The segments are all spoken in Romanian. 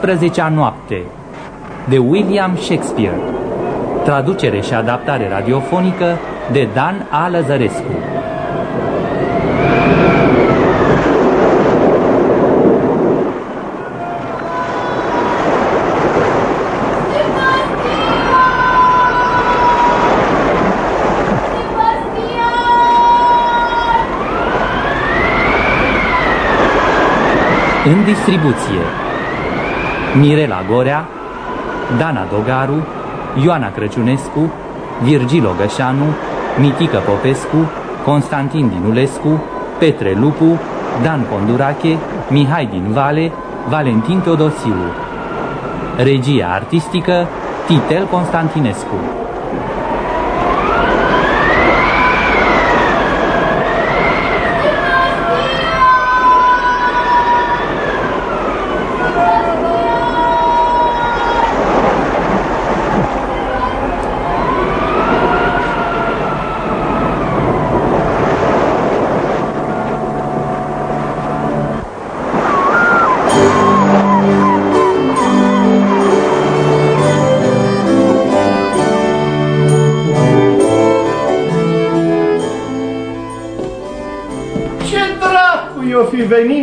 A 12-a noapte de William Shakespeare. Traducere și adaptare radiofonică de Dan A. Lăzărescu. În distribuție Mirela Gorea Dana Dogaru Ioana Crăciunescu Virgil Ogășanu Mitică Popescu Constantin Dinulescu Petre Lupu Dan Condurache Mihai din Vale Valentin Teodosiu. Regia artistică Titel Constantinescu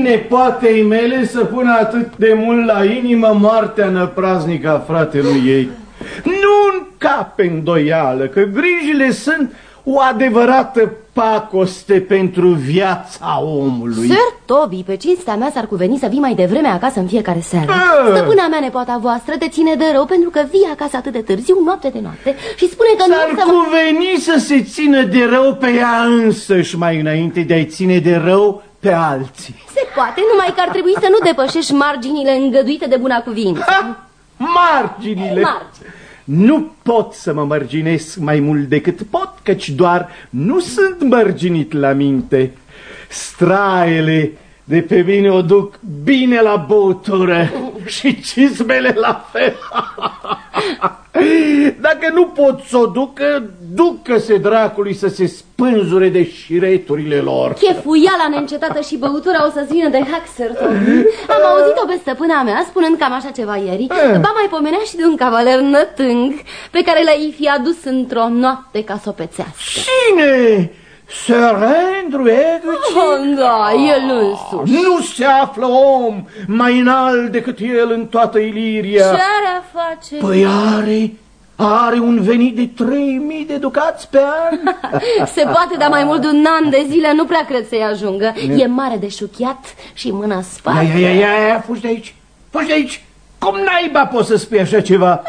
venit nepoatei mele să pună atât de mult la inimă moartea năpraznică a fratelui ei. Nu încape îndoială că grijile sunt o adevărată pacoste pentru viața omului. Sir Toby, pe cinstea mea s-ar cuveni să vii mai devreme acasă în fiecare seară. A. Stăpâna mea, nepoata voastră, te ține de rău pentru că vii acasă atât de târziu, noapte de noapte, și spune că S-ar nu... S-ar cuveni să se țină de rău pe ea însăși mai înainte de a-i ține de rău pe alții. Se poate, numai că ar trebui să nu depășești marginile îngăduite de buna cuvință. Ha! Marginile! Margini. Nu pot să mă mărginesc mai mult decât pot, căci doar nu sunt mărginit la minte. Straele de pe mine o duc bine la băutură și cizmele la fel. Dacă nu pot să o ducă, ducă-se dracului să se spânzure de șireturile lor. Chefuiala neîncetată și băutura o să-ți vină de Haxerton. Am auzit-o pe stăpâna mea spunând cam așa ceva ieri. Eh. Ba mai pomenea și de un cavaler nătâng pe care l-ai fi adus într-o noapte ca să o pețească. Cine? Sir Andrew Egerton? Oh, da, el însuși. Nu se află om mai înalt decât el în toată Iliria. Ce are a face? Păi are, are un venit de 3000 de ducați pe an. se poate, dar mai mult de un an de zile nu prea cred să-i ajungă. E mare de șuchiat și mâna spate. Ia, ia, ia, ia, fugi de aici, fugi de aici. Cum naiba poți să spui așa ceva?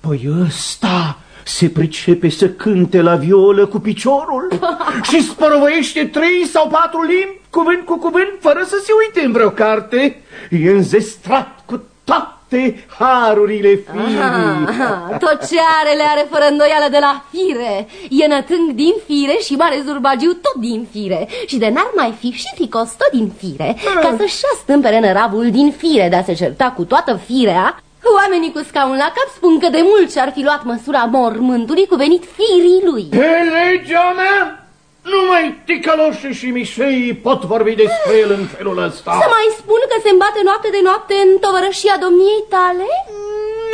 Păi ăsta se pricepe să cânte la violă cu piciorul și sporovăiește trei sau patru limbi, cuvânt cu cuvânt, fără să se uite în vreo carte. E înzestrat cu toate harurile firii. Aha, tot ce are le are fără îndoială de la fire. E nătâng din fire și mare zurbagiu tot din fire. Și de n-ar mai fi și ficos tot din fire, ca să-și stâmpere năravul din fire de a se certa cu toată firea, Oamenii cu scaun la cap spun că de mult și-ar fi luat măsura mormântului cu venit firii lui. Pe legea mea? Numai ticăloșii și mișei pot vorbi despre el în felul ăsta. Să mai spun că se îmbate noapte de noapte în tovărășia domniei tale?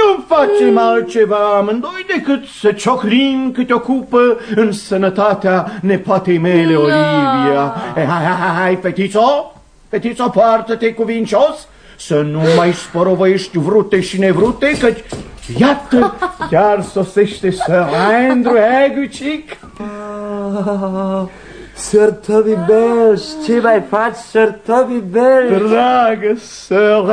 Nu facem mm. altceva amândoi decât să ciocrim câte o cupă în sănătatea nepoatei mele, Olivia. Eh, hai, hai, hai, hai, fetițo, fetițo, poartă-te cuvincios să nu mai sporovăiești vrute și nevrute, căci iată, chiar sosește Sir Andrew Agucic. Ah, Sir Toby Bells, ce mai faci, Sir Toby Bells? Dragă Sir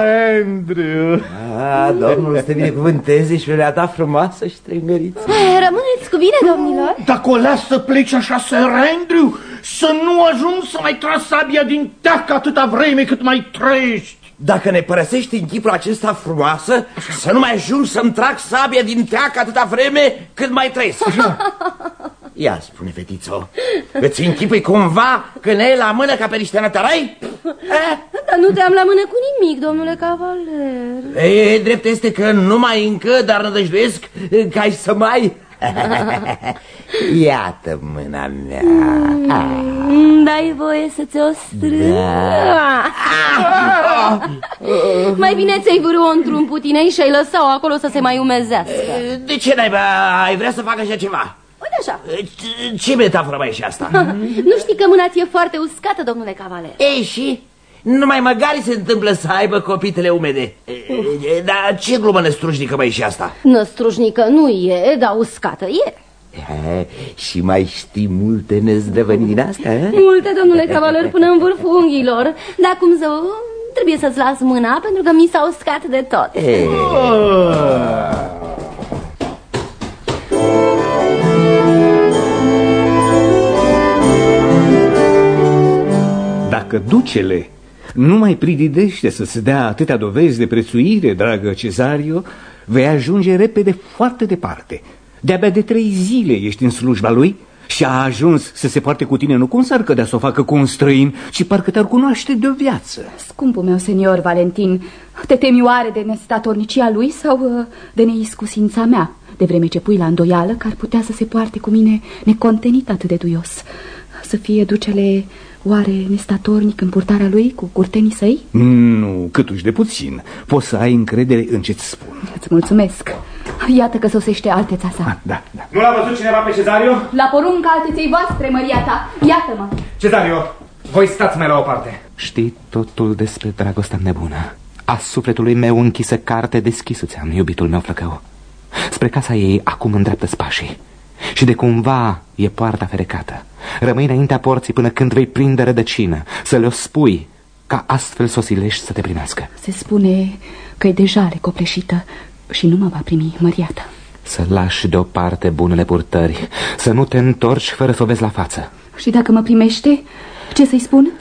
Andrew. Ah, domnul să te binecuvânteze și le-a dat frumoasă și tremeriță. Rămâneți cu bine, domnilor. Dacă o las să pleci așa, Sir Andrew, să nu ajung să mai tras sabia din teacă atâta vreme cât mai trăiești. Dacă ne părăsești în chipul acesta frumoasă, să nu mai ajung să-mi trag sabia din teacă atâta vreme cât mai trăiesc. Ia spune, fetițo, îți închipui cumva că ne e la mână ca pe niște nătărai? Dar nu te-am la mână cu nimic, domnule cavaler. E, drept este că nu mai încă, dar nădăjduiesc că ai să mai... Iată mâna mea. Mm, dai voie să ți-o strâng? Da. Mai bine ți-ai vârâ-o într-un putinei și ai lăsat-o acolo să se mai umezească. De ce n-ai, ai vrea să facă așa ceva? Uite așa. Ce metaforă mai e și asta? Nu știi că mâna ți-e foarte uscată, domnule cavaler? Ei, și? Numai măgari se întâmplă să aibă copitele umede. E, e, Dar ce glumă năstrușnică mai e și asta? Năstrușnică nu e, dar uscată e. E, și mai știi multe nezdrăvăni din astea? e? Multe, domnule cavaler, până în vârful unghiilor. Dar cum să... Trebuie să-ți las mâna pentru că mi s-a uscat de tot. E, Dacă ducele nu mai prididește să se dea atâtea dovezi de prețuire, dragă Cezario, vei ajunge repede foarte departe. De-abia de trei zile ești în slujba lui și a ajuns să se poarte cu tine nu cum s-ar cădea să o facă cu un străin, ci parcă te-ar cunoaște de o viață. Scumpul meu, senior Valentin, te temi oare de nestatornicia lui sau uh, de neiscusința mea, de vreme ce pui la îndoială că ar putea să se poarte cu mine necontenit atât de duios? Să fie ducele oare nestatornic în purtarea lui cu curtenii săi? Nu, câtuși de puțin. Poți să ai încredere în ce-ți spun. Îți mulțumesc. Iată că sosește alteța sa. Ah, da, da. Nu l-a văzut cineva pe Cezario? La porunca alteței voastre, măria ta, iată-mă. Cezario, voi stați mai la o parte. Știi totul despre dragostea nebună. A sufletului meu închisă carte deschisă ți-am, iubitul meu flăcău. Spre casa ei acum îndreaptă pașii. Și de cumva e poarta ferecată. Rămâi înaintea porții până când vei prinde rădăcină, să le-o spui, ca astfel să o silești să te primească. Se spune că e deja recopleșită și nu mă va primi măria ta. Să lași deoparte bunele purtări, să nu te întorci fără să o vezi la față. Și dacă mă primește, ce să-i spun?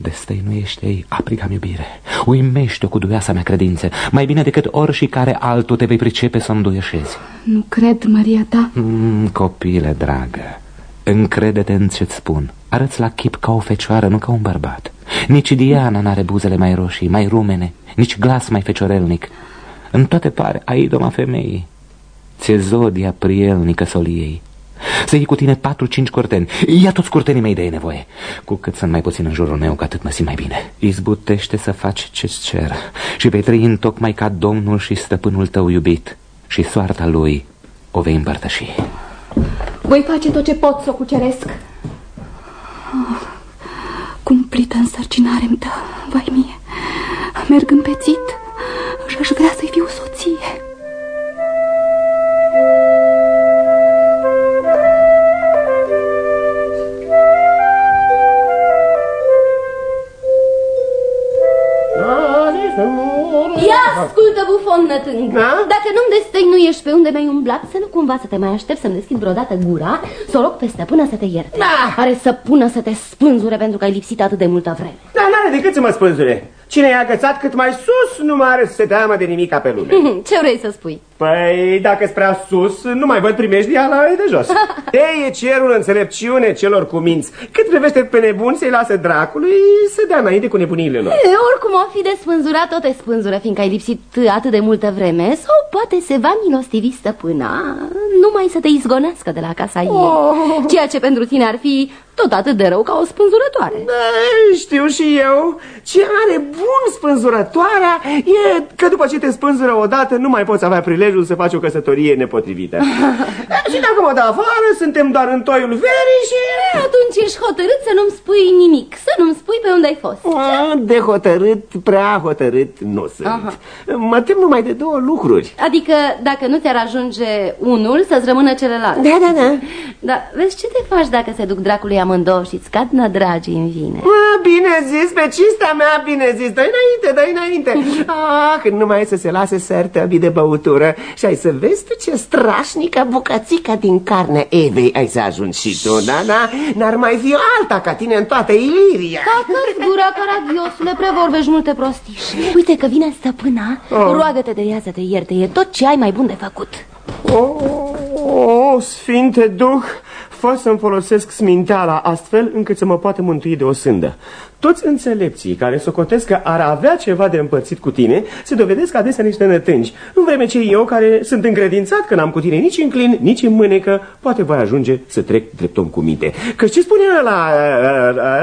Destăinuiește ei apriga iubire, uimește-o cu duioasa mea credință, mai bine decât ori și care altul te vei pricepe să înduieșezi. Nu cred, Maria ta. Mm, copile dragă, încrede-te în ce-ți spun. Arăți la chip ca o fecioară, nu ca un bărbat. Nici Diana n-are buzele mai roșii, mai rumene, nici glas mai feciorelnic. În toate pare a idoma femeii. Ți-e zodia prielnică soliei. Să iei cu tine patru-cinci curteni. Ia toți curtenii mei de e nevoie. Cu cât sunt mai puțin în jurul meu, cu atât mă simt mai bine. Izbutește să faci ce-ți cer și vei trăi tocmai ca Domnul și stăpânul tău iubit și soarta lui o vei împărtăși. Voi face tot ce pot să o cuceresc. Oh, cumplită însărcinare-mi dă, vai mie. Merg împețit și aș vrea să-i fiu soție. Ascultă, bufon nătâng Da? Dacă nu-mi destăinuiești pe unde mi-ai umblat Să nu cumva să te mai aștept să-mi deschid vreodată gura Să o rog pe stăpână să te ierte Da. Are să pună să te spânzure pentru că ai lipsit atât de multă vreme Dar n-are decât să mă spânzure. Cine i-a agățat cât mai sus nu mai are să se teamă de nimica pe lume. Ce vrei să spui? Păi, dacă prea sus, nu mai văd primejdia la ei de jos. Ei, e cerul înțelepciune celor cu minți. Cât privește pe nebuni, să-i lasă dracului să dea înainte cu nebuniile lor. E, oricum o fi de spânzurat, tot te spânzură Fiindcă ai lipsit atât de multă vreme Sau poate se va milostivi stăpâna Numai să te izgonească de la casa ei Ceea ce pentru tine ar fi tot atât de rău ca o spânzurătoare Da, știu și eu. Ce are bun spânzurătoarea e că după ce te spânzură odată, nu mai poți avea prilejul să faci o căsătorie nepotrivită. E, și dacă mă dă afară, suntem doar în toiul verii și... Atunci ești hotărât să nu-mi spui nimic Să nu-mi spui pe unde ai fost A, De hotărât, prea hotărât nu sunt. Aha. Mă tem numai de două lucruri. Adică dacă nu ți-ar ajunge unul, să-ți rămână celălalt Da, da, da. Dar vezi ce te faci dacă se duc dracului amândouă și-ți cad nădragii în vine A, bine zis, pe cinstea mea, bine zis, dă înainte, dă înainte. Ah, când nu mai e să se lase sărtăbii de băutură și ai să vezi tu ce strașnică bucățica din carnea Evei ai să ajungi și tu, da, da? N-ar mai fi alta ca tine în toată Iliria. Tacă-ți gura, caragiosule, prea vorbești multe prostiși Uite că vine stăpâna, roagă-te de ea să te ierte E tot ce ai mai bun de făcut Oh, oh, Sfinte Duh, fost să-mi folosesc sminteala astfel încât să mă poată mântui de o sândă. Toți înțelepții care socotesc că ar avea ceva de împărțit cu tine se dovedesc adesea niște nătângi, în vreme ce eu, care sunt încredințat că n-am cu tine nici în clin, nici în mânecă, poate voi ajunge să trec drept om cu minte. Că ce spune la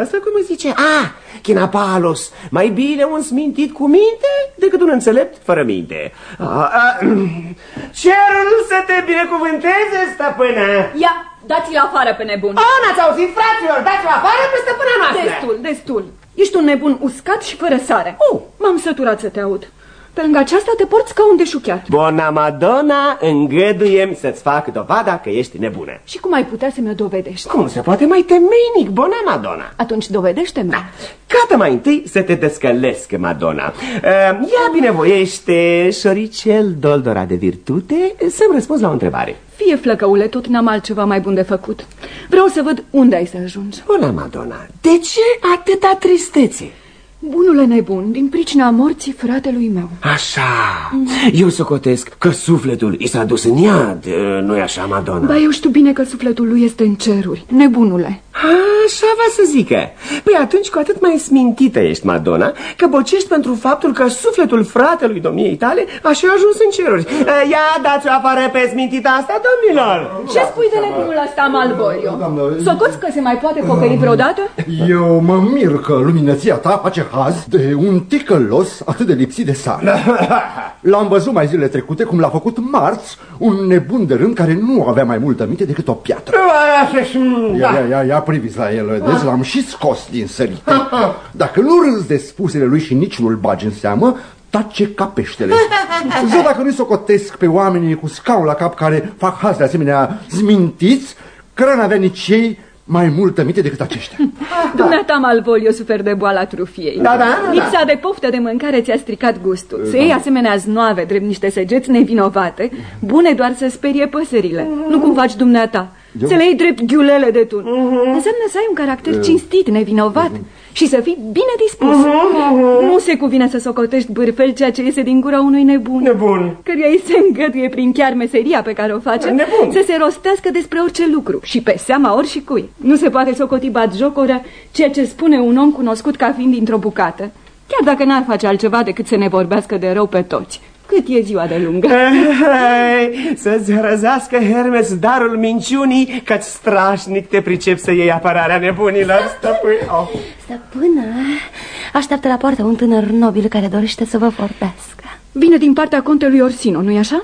asta cum îi zice? Ah, Chinapalos, mai bine un smintit cu minte decât un înțelept fără minte. A, a, cerul să te binecuvânteze, stăpână! Ia, dați-l afară pe nebun. A, n-ați auzit, fraților, dați-l afară pe stăpâna noastră! Destul, destul. Ești un nebun uscat și fără sare. Oh. M-am săturat să te aud. Pe lângă aceasta te porți ca un deșuchiat. Bona Madonna, îngăduiem să-ți fac dovada că ești nebună. Și cum ai putea să mi-o dovedești? Cum se poate mai temeinic, Bona Madonna? Atunci dovedește-mi. Da. Cată mai întâi să te descălesc, Madonna. Uh, ia binevoiește, șoricel doldora de virtute, să-mi răspunzi la o întrebare. Fie flăcăule, tot n-am altceva mai bun de făcut. Vreau să văd unde ai să ajungi. Bona Madonna, de ce atâta tristețe? Bunule nebun, din pricina morții fratelui meu. Așa, eu socotesc că sufletul i s-a dus în iad, nu-i așa, Madonna? Ba, eu știu bine că sufletul lui este în ceruri, nebunule. Așa va să zică. Păi atunci cu atât mai smintită ești, Madonna, că bocești pentru faptul că sufletul fratelui domniei tale așa a ajuns în ceruri. Ia dați-o afară pe smintita asta, domnilor! Ce spui de nebunul ăsta, Malvolio? Socoți că se mai poate pocăi vreodată? Eu mă mir că luminăția ta face haz de un ticălos atât de lipsit de sare. L-am văzut mai zile trecute cum l-a făcut marți un nebun de rând care nu avea mai multă minte decât o piatră. Ia, ia, ia, ia priviți la el, vedeți, l-am și scos din sărite. Dacă nu râzi de spusele lui și nici nu-l bagi în seamă, tace ca peștele. Zău dacă nu-i socotesc pe oamenii cu scaun la cap care fac haz de asemenea zmintiți, că n-avea nici ei mai multă minte decât aceștia. Dumneata Malvolio sufer de boala trufiei. Da, da, da. Lipsa de poftă de mâncare ți-a stricat gustul. Să iei asemenea znoave, drept niște săgeți nevinovate, bune doar să sperie păsările. Nu cum faci dumneata. Eu? Să le iei drept ghiulele de tun. Înseamnă să ai un caracter cinstit, nevinovat și să fii bine dispus. Nu se cuvine să socotești bârfel ceea ce iese din gura unui nebun. Nebun. Căruia îi se îngăduie prin chiar meseria pe care o face Nebun. să se rostească despre orice lucru și pe seama ori și cui. Nu se poate socoti batjocoră ceea ce spune un om cunoscut ca fiind dintr-o bucată. Chiar dacă n-ar face altceva decât să ne vorbească de rău pe toți. Cât e ziua de lungă? Hei, Să-ți răzească Hermes darul minciunii, că strașnic te pricep să iei apărarea nebunilor, stăpâni. Oh. Stăpână, așteaptă la poartă un tânăr nobil care dorește să vă vorbească. Vine din partea contelui Orsino, nu-i așa?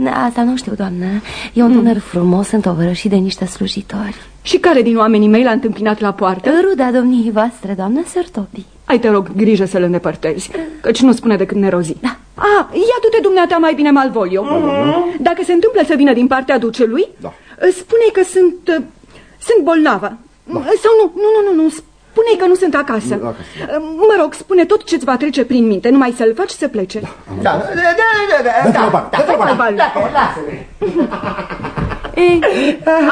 Eh, Asta nu știu, doamnă. E un tânăr frumos, întovărășit de niște slujitori. Și care din oamenii mei l-a întâmpinat la poartă? Ruda domniei voastre, doamnă Sărtobi. Ai te rog grijă să-l îndepărtezi, căci nu spune decât nerozii. Da. A, ia du-te dumneata mai bine, Malvolio. Dacă se întâmplă să vină din partea ducelui, Da. spune că sunt, uh, sunt bolnavă. Sau nu, nu, nu, nu, nu, spune că nu sunt acasă. Nu, acasă, Uh, Mă rog, spune tot ce-ți va trece prin minte, numai să-l faci să plece. Da, da, da, da, da, Dați-mă bani, da, dați-mă bani. Bal. da, lasă-ne. Ei,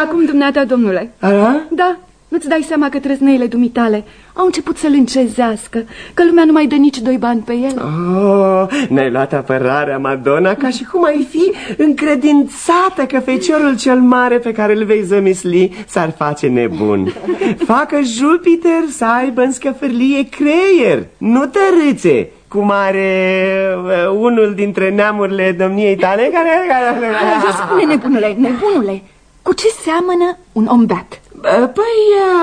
acum, dumneata, domnule. Aha? Da, nu-ți dai seama că trăzneile dumitale au început să-l încezească, că lumea nu mai dă nici doi bani pe el. Oh, ne-ai luat apărarea, Madonna, ca și cum ai fi încredințată că feciorul cel mare pe care îl vei zămisli s-ar face nebun. Facă Jupiter să aibă în scăfârlie creier, nu tărâțe, cum are uh, unul dintre neamurile domniei tale care... care... Așa spune, nebunule, nebunule, cu ce seamănă un om beat? Păi,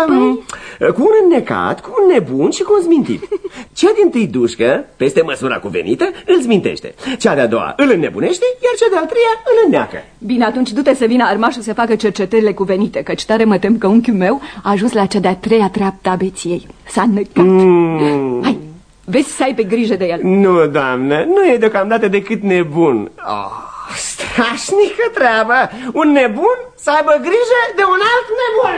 um, cu un înnecat, cu un nebun și cu un zmintit. Cea din tâi dușcă, peste măsura cuvenită, îl zmintește. Cea de-a doua îl înnebunește, iar cea de-a treia îl înneacă. Bine, atunci du-te să vină armașul să facă cercetările cuvenite, căci tare mă tem că unchiul meu a ajuns la cea de-a treia treaptă a beției. S-a înnecat. Mm. Hai, vezi să ai pe grijă de el. Nu, doamnă, nu e deocamdată decât nebun. Oh, strașnică treabă! Un nebun să aibă grijă de un alt nebun!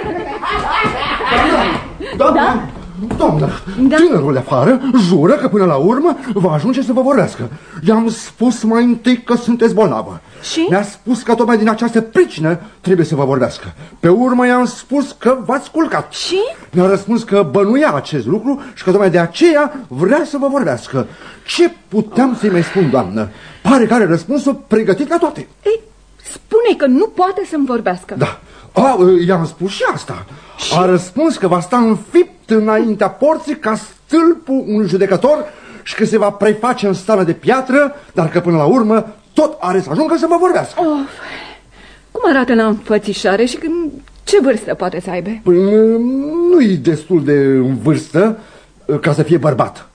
Doamnă, doamnă, Da. tânărul de afară jură că până la urmă va ajunge să vă vorbească. I-am spus mai întâi că sunteți bolnavă. Și? Mi-a spus că tocmai din această pricină trebuie să vă vorbească. Pe urmă i-am spus că v-ați culcat. Și? Mi-a răspuns că bănuia acest lucru și că tocmai de aceea vrea să vă vorbească. Ce puteam să-i mai spun, doamnă? Pare că are răspunsul pregătit la toate. Ei, Spune că nu poate să-mi vorbească. Da. A, i-am spus și asta. Și? A răspuns că va sta înfipt înaintea porții ca stâlpul un judecător și că se va preface în stală de piatră, dar că până la urmă tot are să ajungă să mă vorbească. Of, cum arată la înfățișare și când, ce vârstă poate să aibă? Păi, nu-i destul de în vârstă ca să fie bărbat.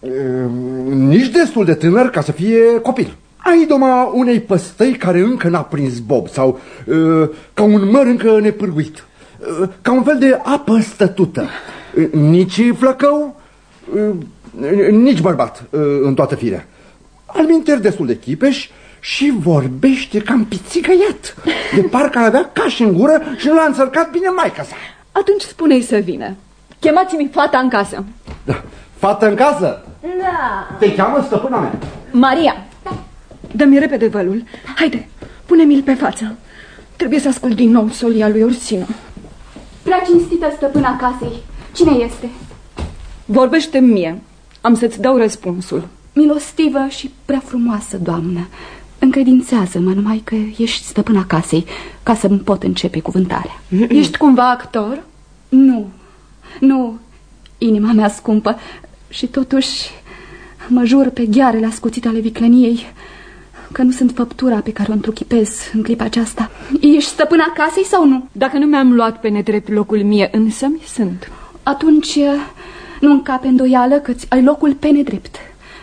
Nici destul de tânăr ca să fie copil. Ai doma unei păstăi care încă n-a prins bob sau uh, ca un măr încă nepârguit. Uh, ca un fel de apă stătută. Uh, nici flăcău, uh, nici bărbat uh, în toată firea. Alminter destul de chipeș și vorbește cam pițigăiat. De parcă avea caș în gură și nu l-a înțărcat bine maica sa. Atunci spune-i să vină. Chemați-mi fata în casă. Da. Fată în casă? Da. Te cheamă stăpâna mea. Maria, dă-mi repede vălul. Haide, pune-mi-l pe față. Trebuie să ascult din nou solia lui Orsino. Prea cinstită stăpâna casei. Cine este? Vorbește mie. Am să-ți dau răspunsul. Milostivă și prea frumoasă, doamnă. Încredințează-mă numai că ești stăpâna casei, ca să-mi pot începe cuvântarea. Ești cumva actor? Nu, nu, inima mea scumpă. Și totuși mă jur pe ghearele ascuțite ale viclăniei că nu sunt făptura pe care o întruchipez în clipa aceasta. Ești stăpâna casei sau nu? Dacă nu mi-am luat pe nedrept locul mie însă, mi sunt. Atunci nu încape îndoială că-ți ai locul pe nedrept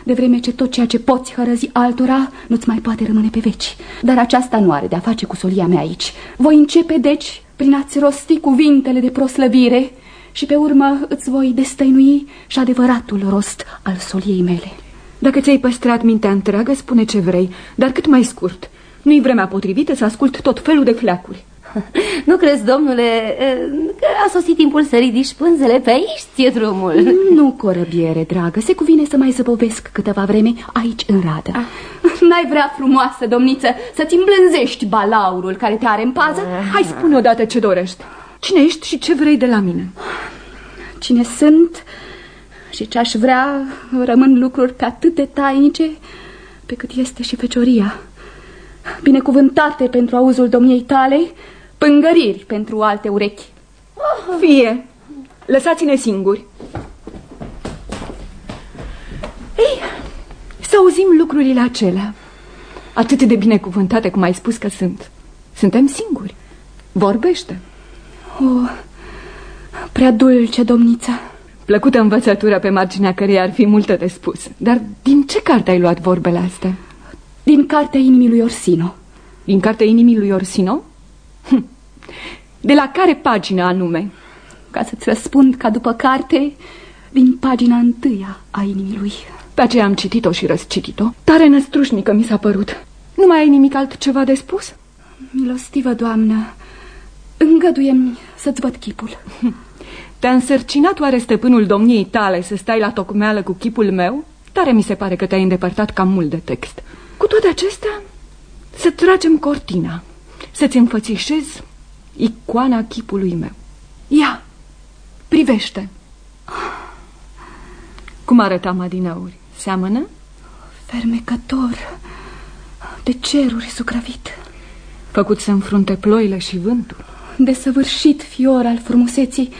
de vreme ce tot ceea ce poți hărăzi altora nu-ți mai poate rămâne pe veci. Dar aceasta nu are de-a face cu solia mea aici. Voi începe, deci, prin a-ți rosti cuvintele de proslăvire și pe urmă îți voi destăinui și adevăratul rost al soliei mele. Dacă ți-ai păstrat mintea întreagă, spune ce vrei, dar cât mai scurt. Nu-i vremea potrivită să ascult tot felul de fleacuri. Nu crezi, domnule, că a sosit timpul să ridici pânzele pe aici, ție drumul? Nu, corăbiere, dragă, se cuvine să mai zăbovesc câteva vreme aici în radă. Ah. N-ai vrea frumoasă, domniță, să-ți îmblânzești balaurul care te are în pază? Ah. Hai, spune odată ce dorești. Cine ești și ce vrei de la mine? Cine sunt și ce aș vrea rămân lucruri pe atât de tainice pe cât este și fecioria. Binecuvântate pentru auzul domniei tale, pângăriri pentru alte urechi. Fie, lăsați-ne singuri. Ei, să auzim lucrurile acelea, atât de binecuvântate cum ai spus că sunt. Suntem singuri. Vorbește. O, prea dulce, domniță. Plăcută învățătură pe marginea căreia ar fi multă de spus. Dar din ce carte ai luat vorbele astea? Din cartea inimii lui Orsino. Din cartea inimii lui Orsino? Hm. De la care pagină anume? Ca să-ți răspund ca după carte, din pagina întâia a inimii lui. Pe aceea am citit-o și răscitit-o. Tare năstrușnică mi s-a părut. Nu mai ai nimic altceva de spus? Milostivă, doamnă, îngăduie-mi să-ți văd chipul. Te-a însărcinat oare stăpânul domniei tale să stai la tocmeală cu chipul meu? Tare mi se pare că te-ai îndepărtat cam mult de text. Cu toate acestea, să tragem cortina, să-ți înfățișez icoana chipului meu. Ia, privește. Cum arăta Madinauri? Seamănă? Fermecător, de ceruri sucravit. Făcut să înfrunte ploile și vântul. Desăvârșit fior al frumuseții,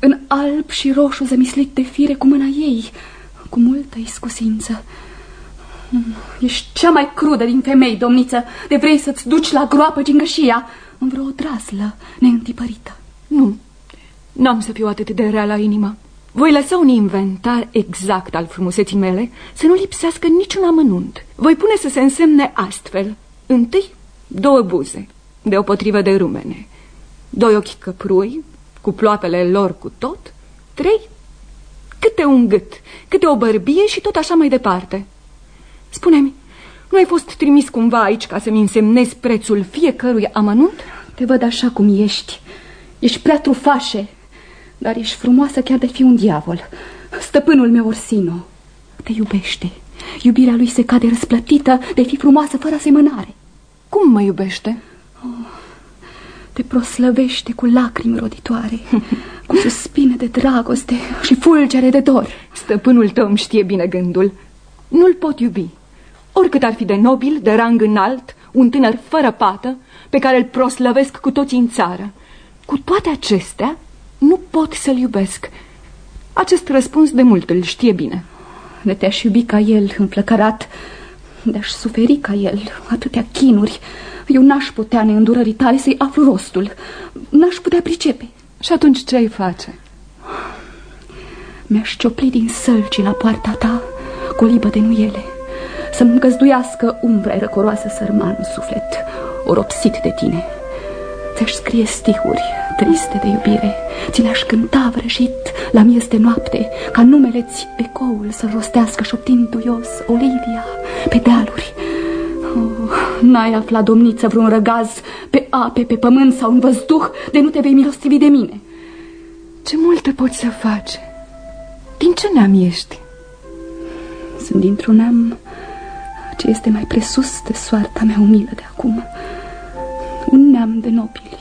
în alb și roșu zămislit de fire cu mâna ei, cu multă iscusință. Ești cea mai crudă din femei, domniță, de vrei să-ți duci la groapă gingășia în vreo draslă neîntipărită. Nu, n-am să fiu atât de rea la inimă. Voi lăsa un inventar exact al frumuseții mele să nu lipsească niciun amănunt. Voi pune să se însemne astfel. Întâi, două buze, de o potrivă de rumene. Doi ochi căprui, cu ploapele lor cu tot. Trei, câte un gât, câte o bărbie și tot așa mai departe. Spune-mi, nu ai fost trimis cumva aici ca să-mi însemnezi prețul fiecărui amănunt? Te văd așa cum ești. Ești prea trufașe, dar ești frumoasă chiar de fi un diavol. Stăpânul meu Orsino te iubește. Iubirea lui se cade răsplătită de fi frumoasă fără asemănare. Cum mă iubește? Oh, te proslăvește cu lacrimi roditoare, cu suspine de dragoste și fulgere de dor. Stăpânul tău îmi știe bine gândul. Nu-l pot iubi. Oricât ar fi de nobil, de rang înalt, un tânăr fără pată, pe care îl proslăvesc cu toții în țară. Cu toate acestea, nu pot să-l iubesc. Acest răspuns de mult îl știe bine. De te-aș iubi ca el, înflăcărat, de-aș suferi ca el atâtea chinuri, eu n-aș putea neîndurării tale să-i aflu rostul. N-aș putea pricepe. Și atunci ce ai face? Mi-aș ciopli din sălci la poarta ta cu o libă de nuiele, să-mi găzduiască umbra răcoroasă sărman în suflet, oropsit de tine. Ți-aș scrie stihuri triste de iubire, ți le-aș cânta vrăjit la miez de noapte, ca numele-ți ecoul să rostească șoptind duios Olivia pe dealuri. Oh, N-ai aflat, domniță, vreun răgaz pe ape, pe pământ sau în văzduh, de nu te vei milostivi de mine. Ce multe poți să faci? Din ce neam ești? Sunt dintr-un neam ce este mai presus de soarta mea umilă de acum. Un neam de nobili.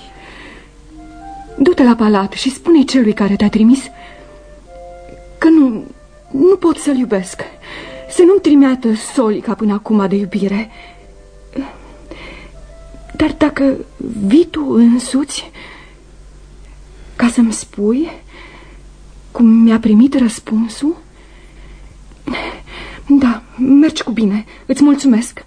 Du-te la palat și spune celui care te-a trimis că nu, nu pot să-l iubesc. Să nu-mi trimeată soli ca până acum de iubire. Dar dacă vii tu însuți ca să-mi spui cum mi-a primit răspunsul, da, mergi cu bine, îți mulțumesc.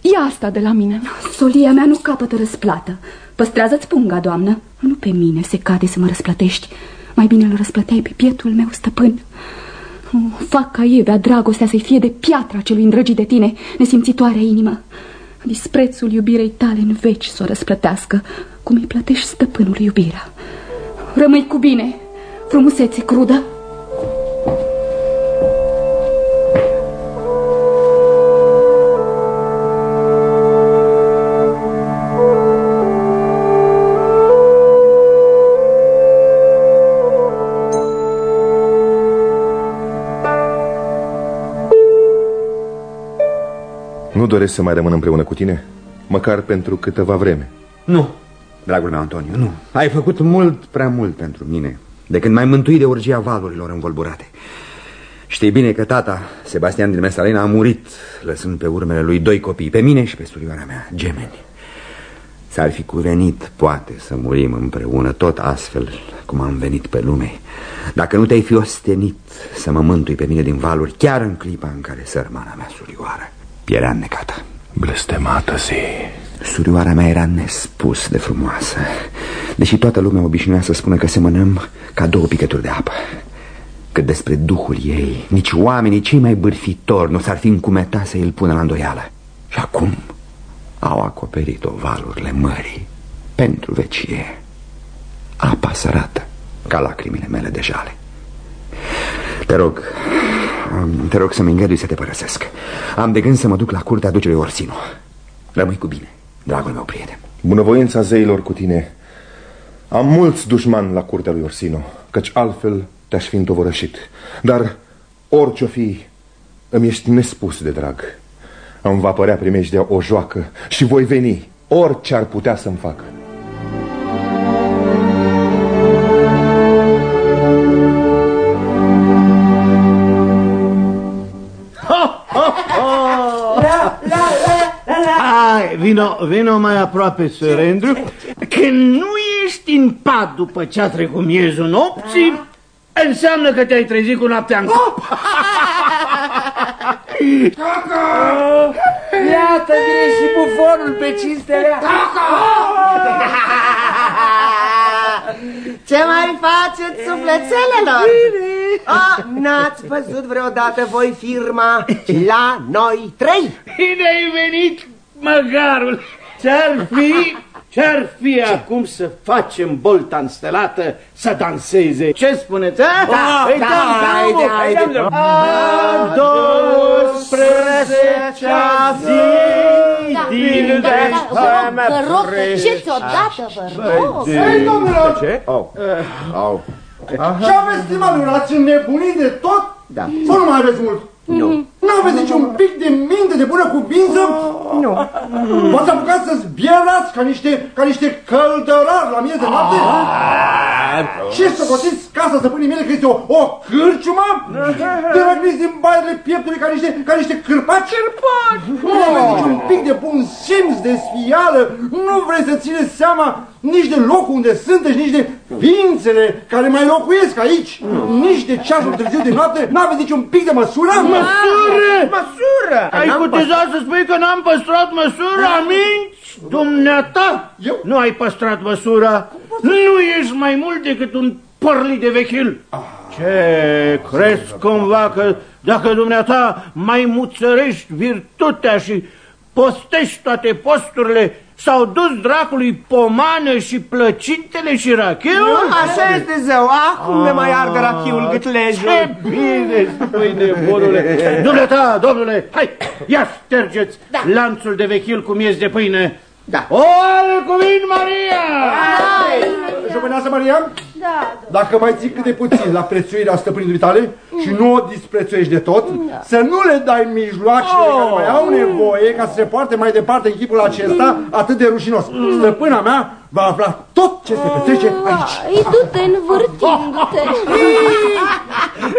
Ia asta de la mine. Solia mea nu capătă răsplată. Păstrează-ți punga, doamnă. Nu pe mine se cade să mă răsplătești. Mai bine îl răsplăteai pe pietul meu stăpân. Oh, fac ca Evea dragostea să-i fie de piatra celui îndrăgit de tine, nesimțitoarea inimă. Disprețul iubirei tale în veci să o răsplătească, cum îi plătești stăpânul iubirea. Rămâi cu bine, frumusețe crudă. Nu doresc să mai rămân împreună cu tine? Măcar pentru câteva vreme. Nu, dragul meu Antoniu, nu. Ai făcut mult, prea mult pentru mine De când m-ai mântuit de urgia valurilor învolburate. Știi bine că tata, Sebastian din Mesalena, a murit Lăsând pe urmele lui doi copii Pe mine și pe surioara mea, gemeni. S-ar fi cuvenit, poate, să murim împreună Tot astfel cum am venit pe lume. Dacă nu te-ai fi ostenit să mă mântui pe mine din valuri Chiar în clipa în care sărmana mea surioară Pielea înnecată. Blestemată zi. Surioara mea era nespus de frumoasă. Deși toată lumea obișnuia să spună că semănăm ca două picături de apă. Cât despre duhul ei Nici oamenii cei mai bârfitori nu s-ar fi încumetat să îl pună la îndoială. Și acum au acoperit-o valurile mării Pentru vecie. Apa sărată Ca lacrimile mele de jale. Te rog, te rog să-mi îngădui să te părăsesc. Am de gând să mă duc la curtea ducelui Orsino Rămâi cu bine, dragul meu prieten. Bunăvoința zeilor cu tine. Am mulți dușmani la curtea lui Orsino Căci altfel te-aș fi întovărășit. Dar orice-o fi Îmi ești nespus de drag. Îmi va părea primejdea o joacă Și voi veni orice ar putea să-mi facă Hai, vino, vino mai aproape, Sir Andrew. Când nu ești în pat după ce a trecut miezul nopții, înseamnă că te-ai trezit cu noaptea în cap. Iată, vine și bufonul pe cinstele Ce mai faceți, sufletelelor? Oh, N-ați văzut vreodată voi firma la noi trei? Bine ai venit, măgarul! Ce-ar fi, ce-ar fi acum să facem bolta înstelată să danseze? Ce spuneți, a? Da, Îi da, dăm haide, drumul, îi haide. dăm drumul. A douăsprezecea zi din Da, da, da, vă rog, vă rog, tăceți odată, vă rog. Ei, domnilor! Ce? Oh. Oh. Ce aveți, stimatul? Ați înnebunit de tot? Da. Sau nu mai aveți mult? Nu. Nu aveți nici un pic de minte de bună cuvință? Nu. V-ați apucat să zbierați ca niște, ca niște căldărari la miez de noapte? Ce să găsiți casa stăpânii mele că este o, o cârciumă? Tărăgniți din baile pieptului ca niște, ca niște cârpaci? Cârpaci! Nu aveți niciun pic de bun simț, de sfială, nu vreți să țineți seama nici de locul unde sunteți, nici de ființele care mai locuiesc aici, nici de ceasul târziu de noapte, n-aveți niciun pic de măsură? Măsură! Măsură! Ai cutezat să spui că n-am păstrat măsura, minți? Dumneata, Eu? nu ai păstrat măsura, nu ești mai mult decât un porlit de vechil. Ce, crezi cumva că dacă dumneata mai muțărești virtutea și postești toate posturile, s-au dus dracului pomană și plăcintele și racheul? Așa este zău, acum ne mai ardă rachiul gâtlejul. Ce bine spui, nebunule! Dumneata, domnule, hai, ia ștergeți Da. lanțul de vechil cu miez de pâine. Da. O, are cuvânt, Maria! Jupâneasă Maria? Da, Dacă mai ții cât de puțin la prețuirea stăpânii tale și nu o disprețuiești de tot, să nu le dai mijloacele care mai au nevoie ca să se poarte mai departe echipul acesta atât de rușinos. Stăpâna mea va afla tot ce se petrece aici. Ai, du-te învârtindu-te.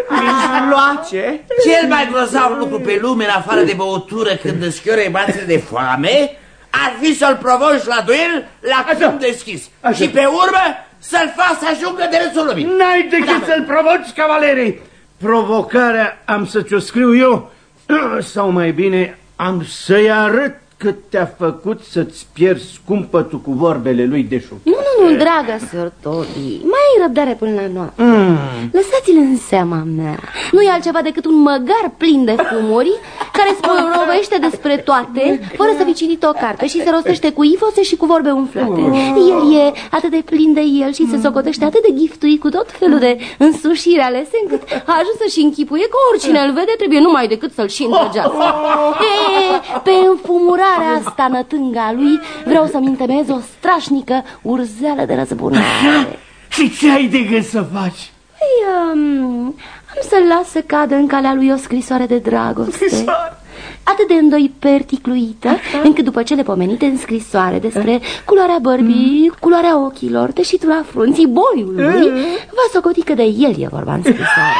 Mijloace? Cel mai grozav lucru pe lume, în afară de băutură, când îți chiore bațele de foame, ar fi să-l provoci la duel la câmp deschis. Așa. Și pe urmă să-l faci să ajungă de râsul lumii. N-ai decât să-l provoci, cavalerii! Provocarea am să ți-o scriu eu, sau mai bine am să-i arăt cât te-a făcut să-ți pierzi scumpătul cu vorbele lui Deșu. Nu, nu, nu, dragă Sir Toby, mai ai răbdare până la noapte. Mm. Lăsați-l în seama mea. Nu e altceva decât un măgar plin de fumuri care sporovește despre toate, fără să fi citit o carte și se rostește cu ifose și cu vorbe umflate. El e atât de plin de el și se socotește atât de giftuit cu tot felul de însușiri alese încât a ajuns să-și închipuie că oricine îl vede trebuie numai decât să-l și îndrăgească. E, pe înfumurarea asta nătânga lui vreau să-mi întemeiez o strașnică urzeală de răzbunare. Și ce ai de gând să faci? Păi, um, am să-l las să cadă în calea lui o scrisoare de dragoste. Atât de îndoi perticluită, încât după cele pomenite în scrisoare despre culoarea bărbii, culoarea ochilor, teșitura frunții, boiului, va socoti că de el e vorba în scrisoare.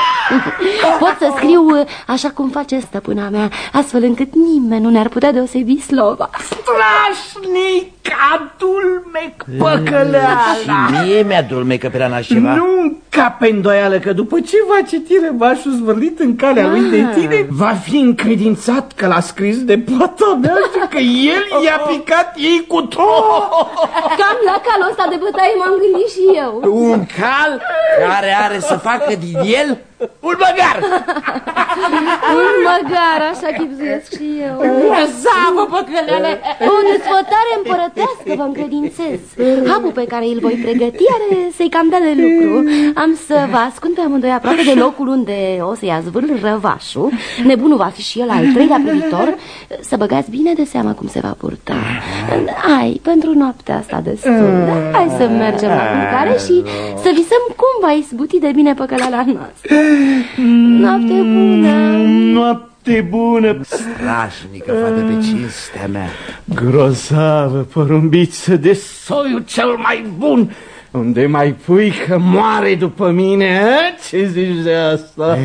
Pot să scriu uh, așa cum face stăpâna mea, astfel încât nimeni nu ne-ar putea deosebi slova. Strașnic, adulmec, păcăleala! Și mie mi-a dulmecă pe așa ceva. Nu încape îndoială că după ce va citi răbașul zvârlit în calea lui de tine, va fi încredințat că l-a scris de poata mea și că el i-a picat ei cu tot. Cam la calul ăsta de bătaie m-am gândit și eu. Un cal care are să facă din el un măgar. Un măgar, așa chipzuiesc și eu. Grozavă, păcăleale! O desfătare împărătească vă încredințez. Hapul pe care îl voi pregăti are să-i cam dea de lucru. Am să vă ascund pe amândoi aproape de locul unde o să-i azvârl răvașul. Nebunul va fi și el al treilea privitor. Să băgați bine de seama cum se va purta. Hai, pentru noaptea asta destul. Da? Hai să mergem la culcare și să visăm cum va izbuti de bine păcăleala noastră. Noapte bună! Noapte bună! Strașnică, fată pe cinstea mea. Grozavă porumbiță de soiul cel mai bun! Unde mai pui că moare după mine, a? Ce zici de asta?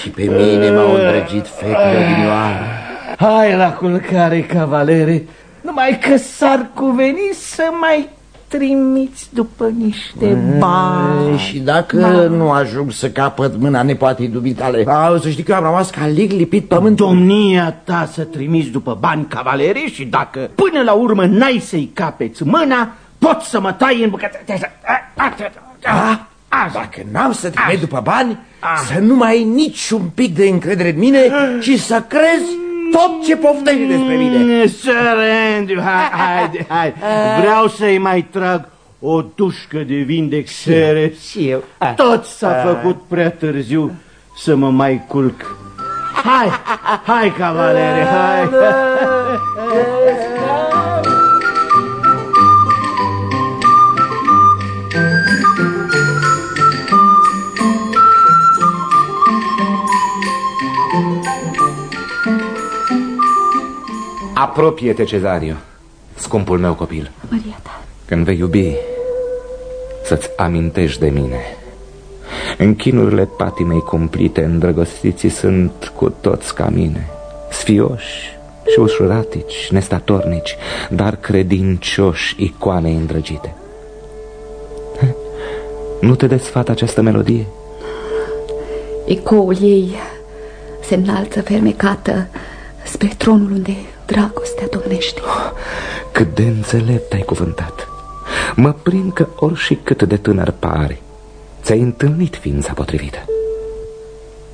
Și pe mine m-au îndrăgit fetele odinioară. Hai la culcare, cavalere, numai că s-ar cuveni să mai trimiți după niște bani. Și dacă nu ajung să capăt mâna nepoatei dumitale, au, să știi că eu am rămas ca lig lipit pământ. Domnia ta să trimiți după bani cavalere și dacă până la urmă n-ai să-i capeți mâna, poți să mă tai în bucăți. Da? Dacă n-am să trimit după bani, să nu mai ai niciun pic de încredere în mine și să crezi tot ce poftești despre mine. Sărendiu, hai, haide, hai. Vreau să-i mai trag o dușcă de vin de xere. Și eu. Tot s-a făcut prea târziu să mă mai culc. Hai, hai, cavalere, hai. Apropie-te, Cezario, scumpul meu copil. Maria ta. Când vei iubi, să-ți amintești de mine. În chinurile patimei cumplite, îndrăgostiții sunt cu toți ca mine, sfioși și ușuratici, nestatornici, dar credincioși icoane îndrăgite. Nu te desfată această melodie? Ecoul ei se înalță fermecată spre tronul unde dragostea domnește. Cât de înțelept ai cuvântat. Mă prind că oriși cât de tânăr pare, ți-ai întâlnit ființa potrivită.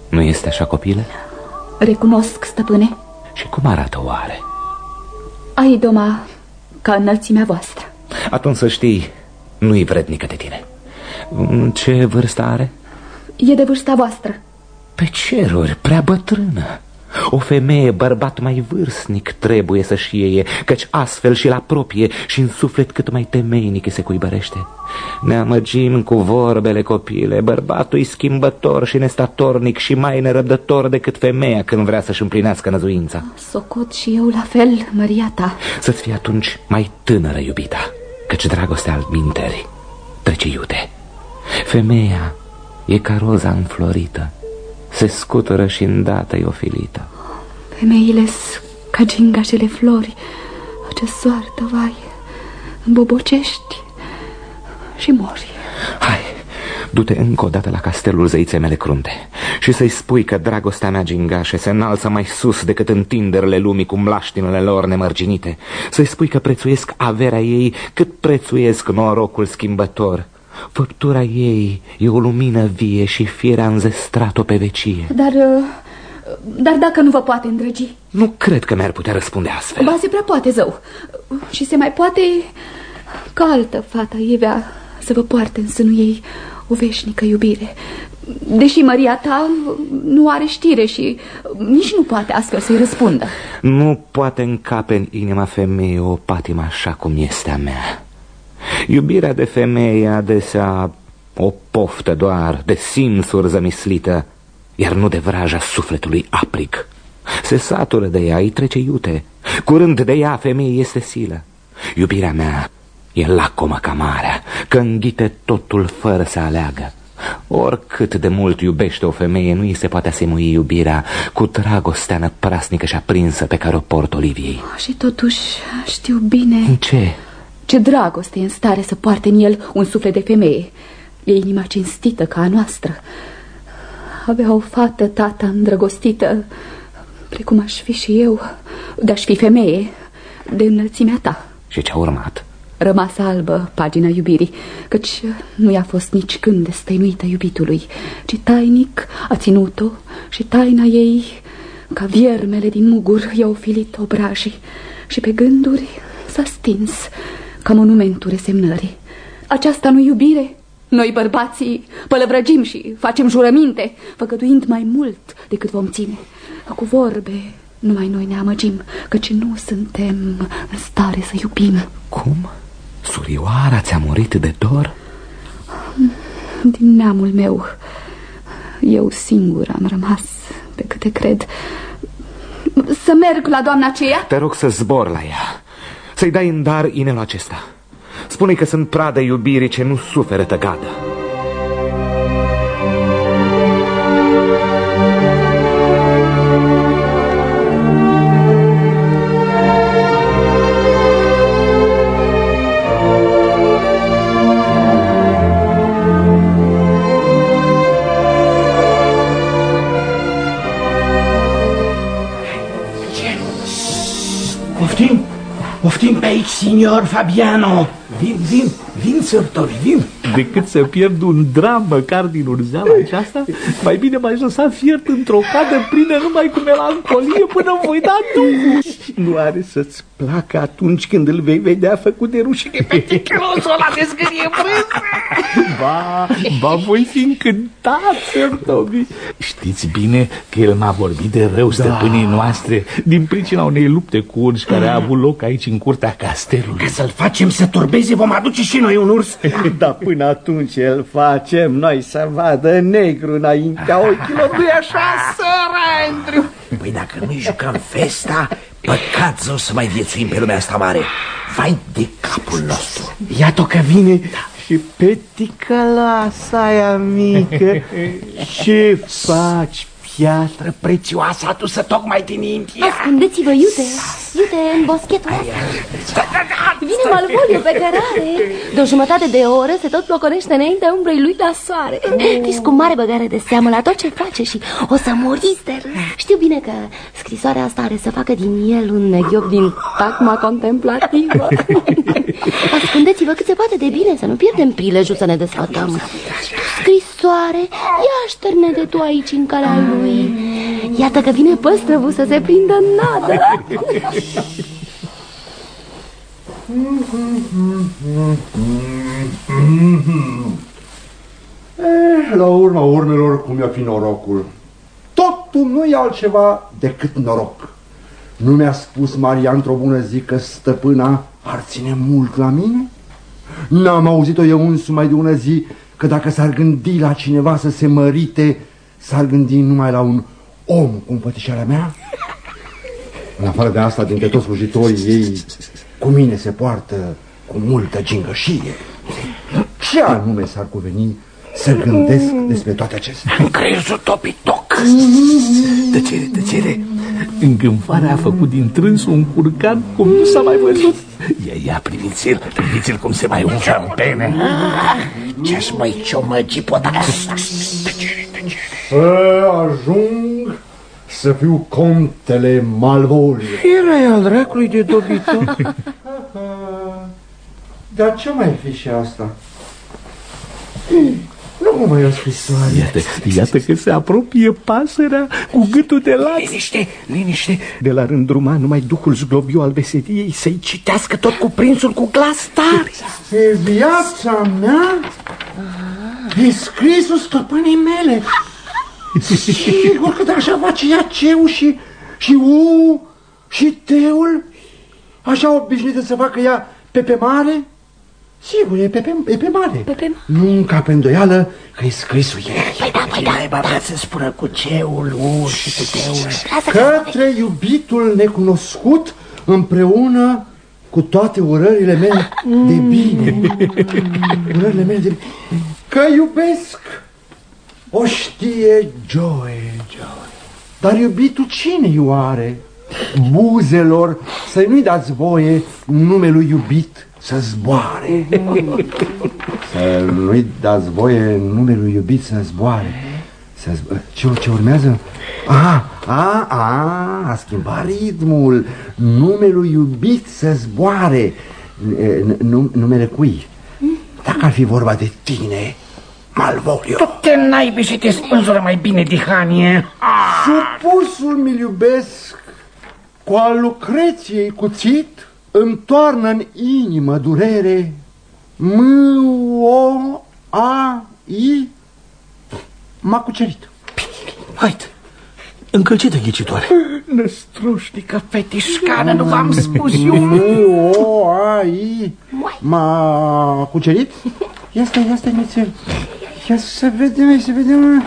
Nu este așa, copile? Recunosc, stăpâne. Și cum arată oare? Ai doma ca înălțimea voastră. Atunci să știi, nu-i vrednică de tine. Ce vârstă are? E de vârsta voastră. Pe ceruri, prea bătrână. O femeie, bărbat mai vârstnic trebuie să-și iei, căci astfel și-l apropie și în suflet cât mai temeinic se cuibărește. Ne amăgim cu vorbele copile, bărbatul e schimbător și nestatornic și mai nerăbdător decât femeia când vrea să-și împlinească năzuința. Socot și eu la fel, Maria ta. Să-ți fie atunci mai tânără, iubita, căci dragostea al minteri trece iute. Femeia e ca roza înflorită, se scutură și îndată e ofilită. Femeile ca gingașele flori, ce soartă, vai, îmbobocești și mori. Hai, du-te încă o dată la castelul zeiței mele crunte și să-i spui că dragostea mea gingașe se înalță mai sus decât întinderile lumii cu mlaștinile lor nemărginite. Să-i spui că prețuiesc averea ei cât prețuiesc norocul schimbător. Făptura ei e o lumină vie și firea înzestrat-o pe vecie. Dar... Uh, dar dacă nu vă poate îndrăgi? Nu cred că mi-ar putea răspunde astfel. Ba, se prea poate, zău. Și se mai poate ca altă fata Evea să vă poarte în sânul ei o veșnică iubire. Deși Maria ta nu are știre și nici nu poate astfel să-i răspundă. Nu poate încape în inima femeii o patimă așa cum este a mea. Iubirea de femeie adesea o poftă doar de simțuri zămislită, iar nu de vraja sufletului aprig. Se satură de ea, îi trece iute. Curând de ea femeie este silă. Iubirea mea e lacomă ca marea, că înghite totul fără să aleagă. Oricât de mult iubește o femeie, nu îi se poate asemui iubirea cu dragostea năprasnică și aprinsă pe care o port Oliviei. Și totuși știu bine... Ce? Ce dragoste e în stare să poarte în el un suflet de femeie. E inima cinstită ca a noastră. Avea o fată, tata, îndrăgostită, precum aș fi și eu, de-aș fi femeie, de înălțimea ta. Și ce-a urmat? Rămasă albă pagina iubirii, căci nu i-a fost nici când destăinuită iubitului, ci tainic a ținut-o și taina ei, ca viermele din mugur, i-a ofilit obrajii și pe gânduri s-a stins ca monumentul resemnării. Aceasta nu iubire? Noi bărbații pălăvrăgim și facem jurăminte, făgăduind mai mult decât vom ține. Cu vorbe numai noi ne amăgim, căci nu suntem în stare să iubim. Cum? Surioara ți-a murit de dor? Din neamul meu, eu singur am rămas, pe câte cred. Să merg la doamna aceea? Te rog să zbor la ea. Să-i dai în dar inelul acesta. Spune că sunt pradă iubirii ce nu suferă tăgadă. Poftim? Poftim pe aici, signor Fabiano. Vin, vin, vin, sărtori, vin. Decât să pierd un dram măcar din urzeala aceasta, mai bine m-aș lăsa fiert într-o cadă plină numai cu melancolie până voi da duhul. Nu are să-ți placă atunci când îl vei vedea făcut de rușine pe ticălosul ăla de zgârie brâză. Ba, ba, voi fi încântat, Sărtovi. Știți bine că el m-a vorbit de rău stăpânii noastre din pricina unei lupte cu urși care a avut loc aici în curtea castelului. Ca să-l facem să turbeze, vom aduce și noi un urs. Dar până atunci îl facem noi să vadă negru înaintea ochilor. Nu-i așa, săr Andrew? Păi dacă nu-i jucăm festa, Păcat zău să mai viețuim pe lumea asta mare. Vai de capul nostru. Iată că vine și peticălasa aia mică. Ce faci, piatră prețioasă adusă tocmai din India? Ascundeți-vă, iute, iute în boschetul ăsta. Vine Malvolio pe cărare. De o jumătate de oră se tot ploconește înaintea umbrei lui la soare. Fiți cu mare băgare de seamă la tot ce face și o să moriți de râs. Știu bine că scrisoarea asta are să facă din el un neghiob din tacma contemplativă. Ascundeți-vă cât se poate de bine să nu pierdem prilejul să ne desfătăm. Scrisoare, ia șterne de tu aici în calea lui. Iată că vine păstrăvul să se prindă în nadă. Eh, la urma urmelor, cum i-a fi norocul? Totul nu e altceva decât noroc. Nu mi-a spus Maria într-o bună zi că stăpâna ar ține mult la mine? N-am auzit-o eu însumi mai de ună zi că dacă s-ar gândi la cineva să se mărite, s-ar gândi numai la un om cu împătișarea mea? În afară de asta, dintre toți slujitorii ei, cu mine se poartă cu multă gingășie. Ce anume s-ar cuveni să gândesc despre toate acestea? Creierul topitoc. Tăcere, tăcere. Îngânfarea a făcut din trâns un curcan cum nu s-a mai văzut. Ia, ia, priviți-l, priviți-l cum se mai umflă în pene. Ce-aș mai ciomăgi pot asta? Să ajung să fiu contele Malvolio. Era al dracului de dobitoc. Dar ce mai fi și asta? Nu mai o scrisoare. Iată, iată că se apropie pasărea cu gâtul de laț. Liniște, liniște. De la rândruma numai duhul zglobiu al veseliei să-i citească tot cuprinsul cu glas tare. Pe viața mea e scrisul stăpânii mele. Sigur că de așa face ea ceu și, și u și teul. Așa obișnuită să facă ea pe pe mare. Sigur, e pe, pe, e pe mare. Pe pe Nu încape îndoială că e scrisul ei. Păi da, păi da, da, da. să spună cu ceul, u și cu teul. Către iubitul necunoscut împreună cu toate urările mele de bine. Urările mele de bine. Că iubesc o știe Joe. Dar iubitul cine oare? Buzelor să nu-i dați voie numelui iubit să zboare. Să nu-i dați voie numelui iubit să zboare. Să zbo... ce, ce urmează? A, a, a, a schimbat ritmul. Numelui iubit să zboare. N- Numele cui? Dacă ar fi vorba de tine, Malvolio. Te naibii și te spânzură mai bine, Dihanie. Supusul mi iubesc cu al Lucreției cuțit îmi toarnă în inimă durere M-O-A-I M-a cucerit Haide, încălcită ghicitoare. Năstrușnică fetișcană, nu v-am spus eu. M-O-A-I M-a cucerit? Ia stai, ia stai, nițel Ia să vedem, să vedem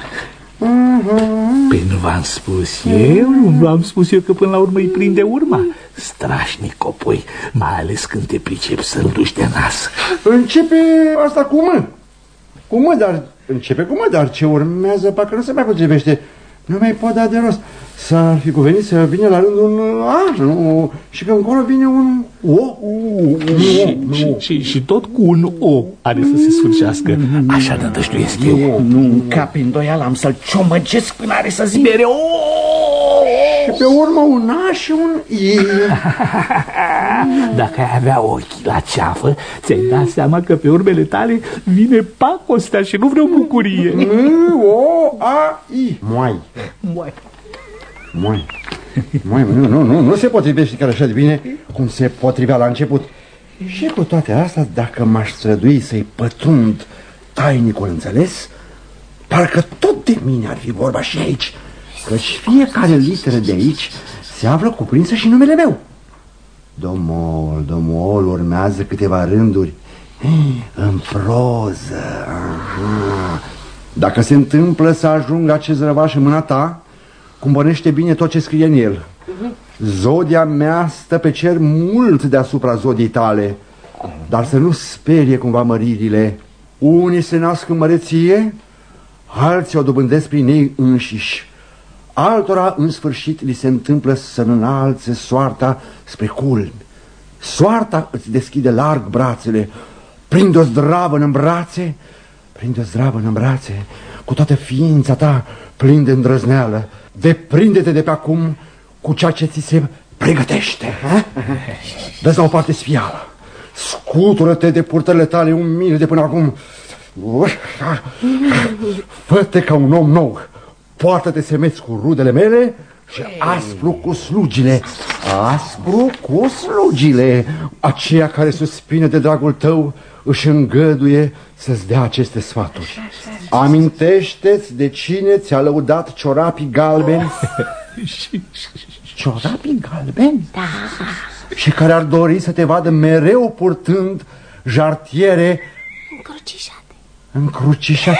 Păi nu v-am spus eu, nu v-am spus eu că până la urmă îi prinde urma. Strașnic copoi, mai ales când te pricepi să-l duci de nas. Începe asta cu mă Cu mă, dar începe cu mă, dar ce urmează parcă nu se mai potrivește Nu mai pot da de rost S-ar fi cuvenit să vină la rând un A, nu, și că încolo vine un O Și, și, și, și tot cu un O are să se sfârșească. Așa nădăjduiesc eu. Nu încape îndoială, am să-l ciomăgesc până are să zbere. O! Și pe urmă un A și un I Dacă ai avea ochii la ceafă, ți-ai dat seama că pe urmele tale vine pacostea și nu vreo bucurie. M-O-A-I Moai Moai. Moai Moai, nu, nu, nu, nu se potrivește chiar așa de bine cum se potrivea la început. Și cu toate astea, dacă m-aș strădui să-i pătrund tainicul înțeles Parcă tot de mine ar fi vorba și aici Căci fiecare literă de aici se află cuprinsă și numele meu Domol, domol, urmează câteva rânduri În proză aha. Dacă se întâmplă să ajung acest răvaș în mâna ta Cumpănește bine tot ce scrie în el Zodia mea stă pe cer mult deasupra zodiei tale, dar să nu sperie cumva măririle. Unii se nasc în măreție, alții o dobândesc prin ei înșiși. Altora, în sfârșit, li se întâmplă să înalțe soarta spre culmi. Soarta îți deschide larg brațele, prinde o zdravă în brațe, prinde o zdravă în brațe, cu toată ființa ta plin de îndrăzneală. Deprinde-te de pe acum cu ceea ce ți se pregătește. Dă-ți la o parte spiala. Scutură-te de purtările tale umile de până acum. Fă-te ca un om nou. Poartă-te semeți cu rudele mele și aspru cu slugile. Aspru cu slugile. Aceea care suspine de dragul tău își îngăduie să-ți dea aceste sfaturi. Amintește-ți de cine ți-a lăudat ciorapii galbeni? ciorapii galbeni? Da. Și care ar dori să te vadă mereu purtând jartiere Încrucișate. Încrucișate.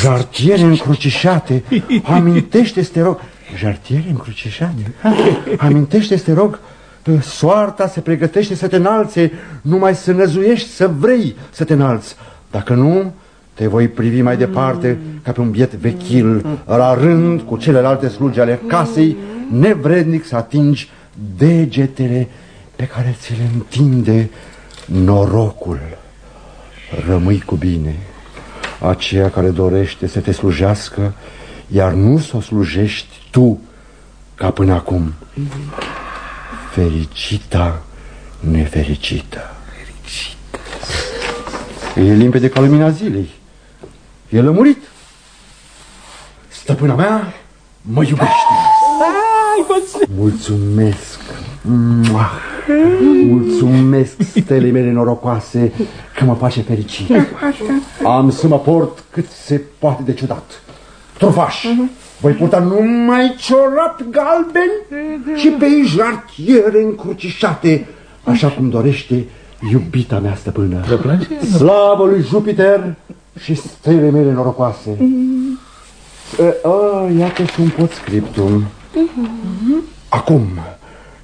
Jartiere încrucișate. Amintește-ți, te rog, jartiere încrucișate. Amintește-ți, te rog, soarta se pregătește să te înalțe, numai să năzuiești, să vrei să te înalți. Dacă nu, te voi privi mai departe ca pe un biet vechil, la rând cu celelalte slugi ale casei, nevrednic să atingi degetele pe care ți le întinde norocul. Rămâi cu bine, aceea care dorește să te slujească, iar nu să o slujești tu ca până acum. Fericita, nefericită. Fericită. E limpede ca lumina zilei. E lămurit. Stăpâna mea mă iubește. Mulțumesc. Mua. Mulțumesc, stele mele norocoase, că mă face fericit. Am să mă port cât se poate de ciudat. Trufaș, voi purta numai ciorapi galbeni și pe ei jartiere încrucișate, așa cum dorește iubita mea stăpână. Slavă lui Jupiter și stele mele norocoase. Uh, oh, iată și un podscriptum. Acum,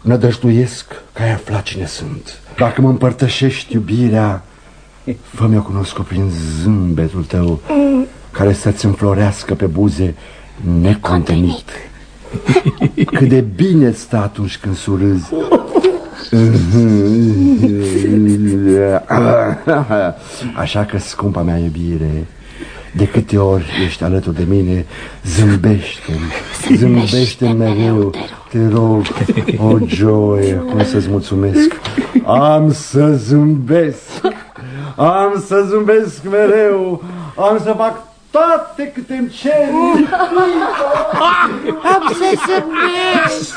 nădăjduiesc că ai aflat cine sunt. Dacă mă împărtășești iubirea, fă-mi-o cunosc prin zâmbetul tău, care să-ți înflorească pe buze necontenit. Cât de bine stă atunci când surâzi. Așa că, scumpa mea iubire, de câte ori ești alături de mine, zâmbește-mi, zâmbește. Mereu, te rog, o joie, cum să-ți mulțumesc. Am să zâmbesc, am să zâmbesc mereu, am să fac toate câte îmi ceri. Am să zâmbesc.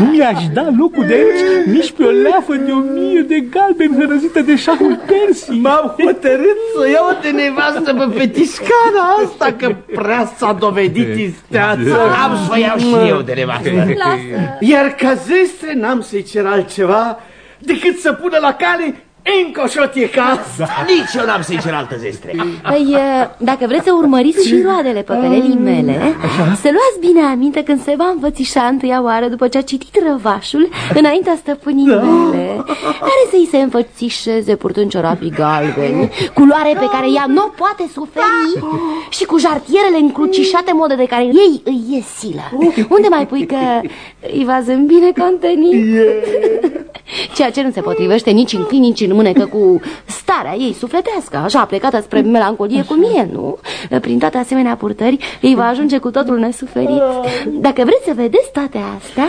Nu i-aș da locul de aici nici pe o leafă de o mie de galben hărăzită de șahul Persii. M-am hotărât să iau de nevastă pe fetișcana asta, că prea s-a dovedit isteață. Am să o iau și eu de nevastă. Lasă. Iar ca zestre n-am să-i cer altceva decât să pună la cale încă o șotie casă. Nici eu n-am să-i cer altă zestre. Păi, e, dacă vreți să urmăriți și roadele păcălelii mele, să luați bine aminte când se va învățișa întâia oară după ce a citit răvașul înaintea stăpânii mele, care să-i se înfățișeze purtând ciorapii galbeni, culoare pe care ea nu o poate suferi și cu jartierele încrucișate modă de care ei îi e silă. Unde mai pui că îi va zâmbi necontenit? Ceea ce nu se potrivește nici în clin, nici în mânecă cu starea ei sufletească, așa plecată spre melancolie cum e, nu? Prin toate asemenea purtări îi va ajunge cu totul nesuferit. Dacă vreți să vedeți toate astea,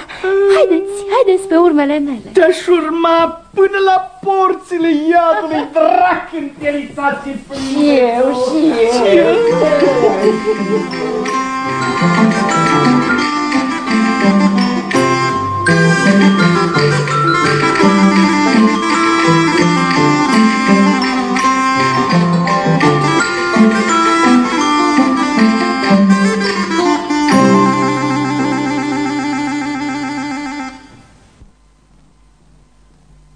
haideți, haideți pe urmele mele. Te-aș urma până la porțile iadului drac întielițat și plin. Eu și eu. Thank you.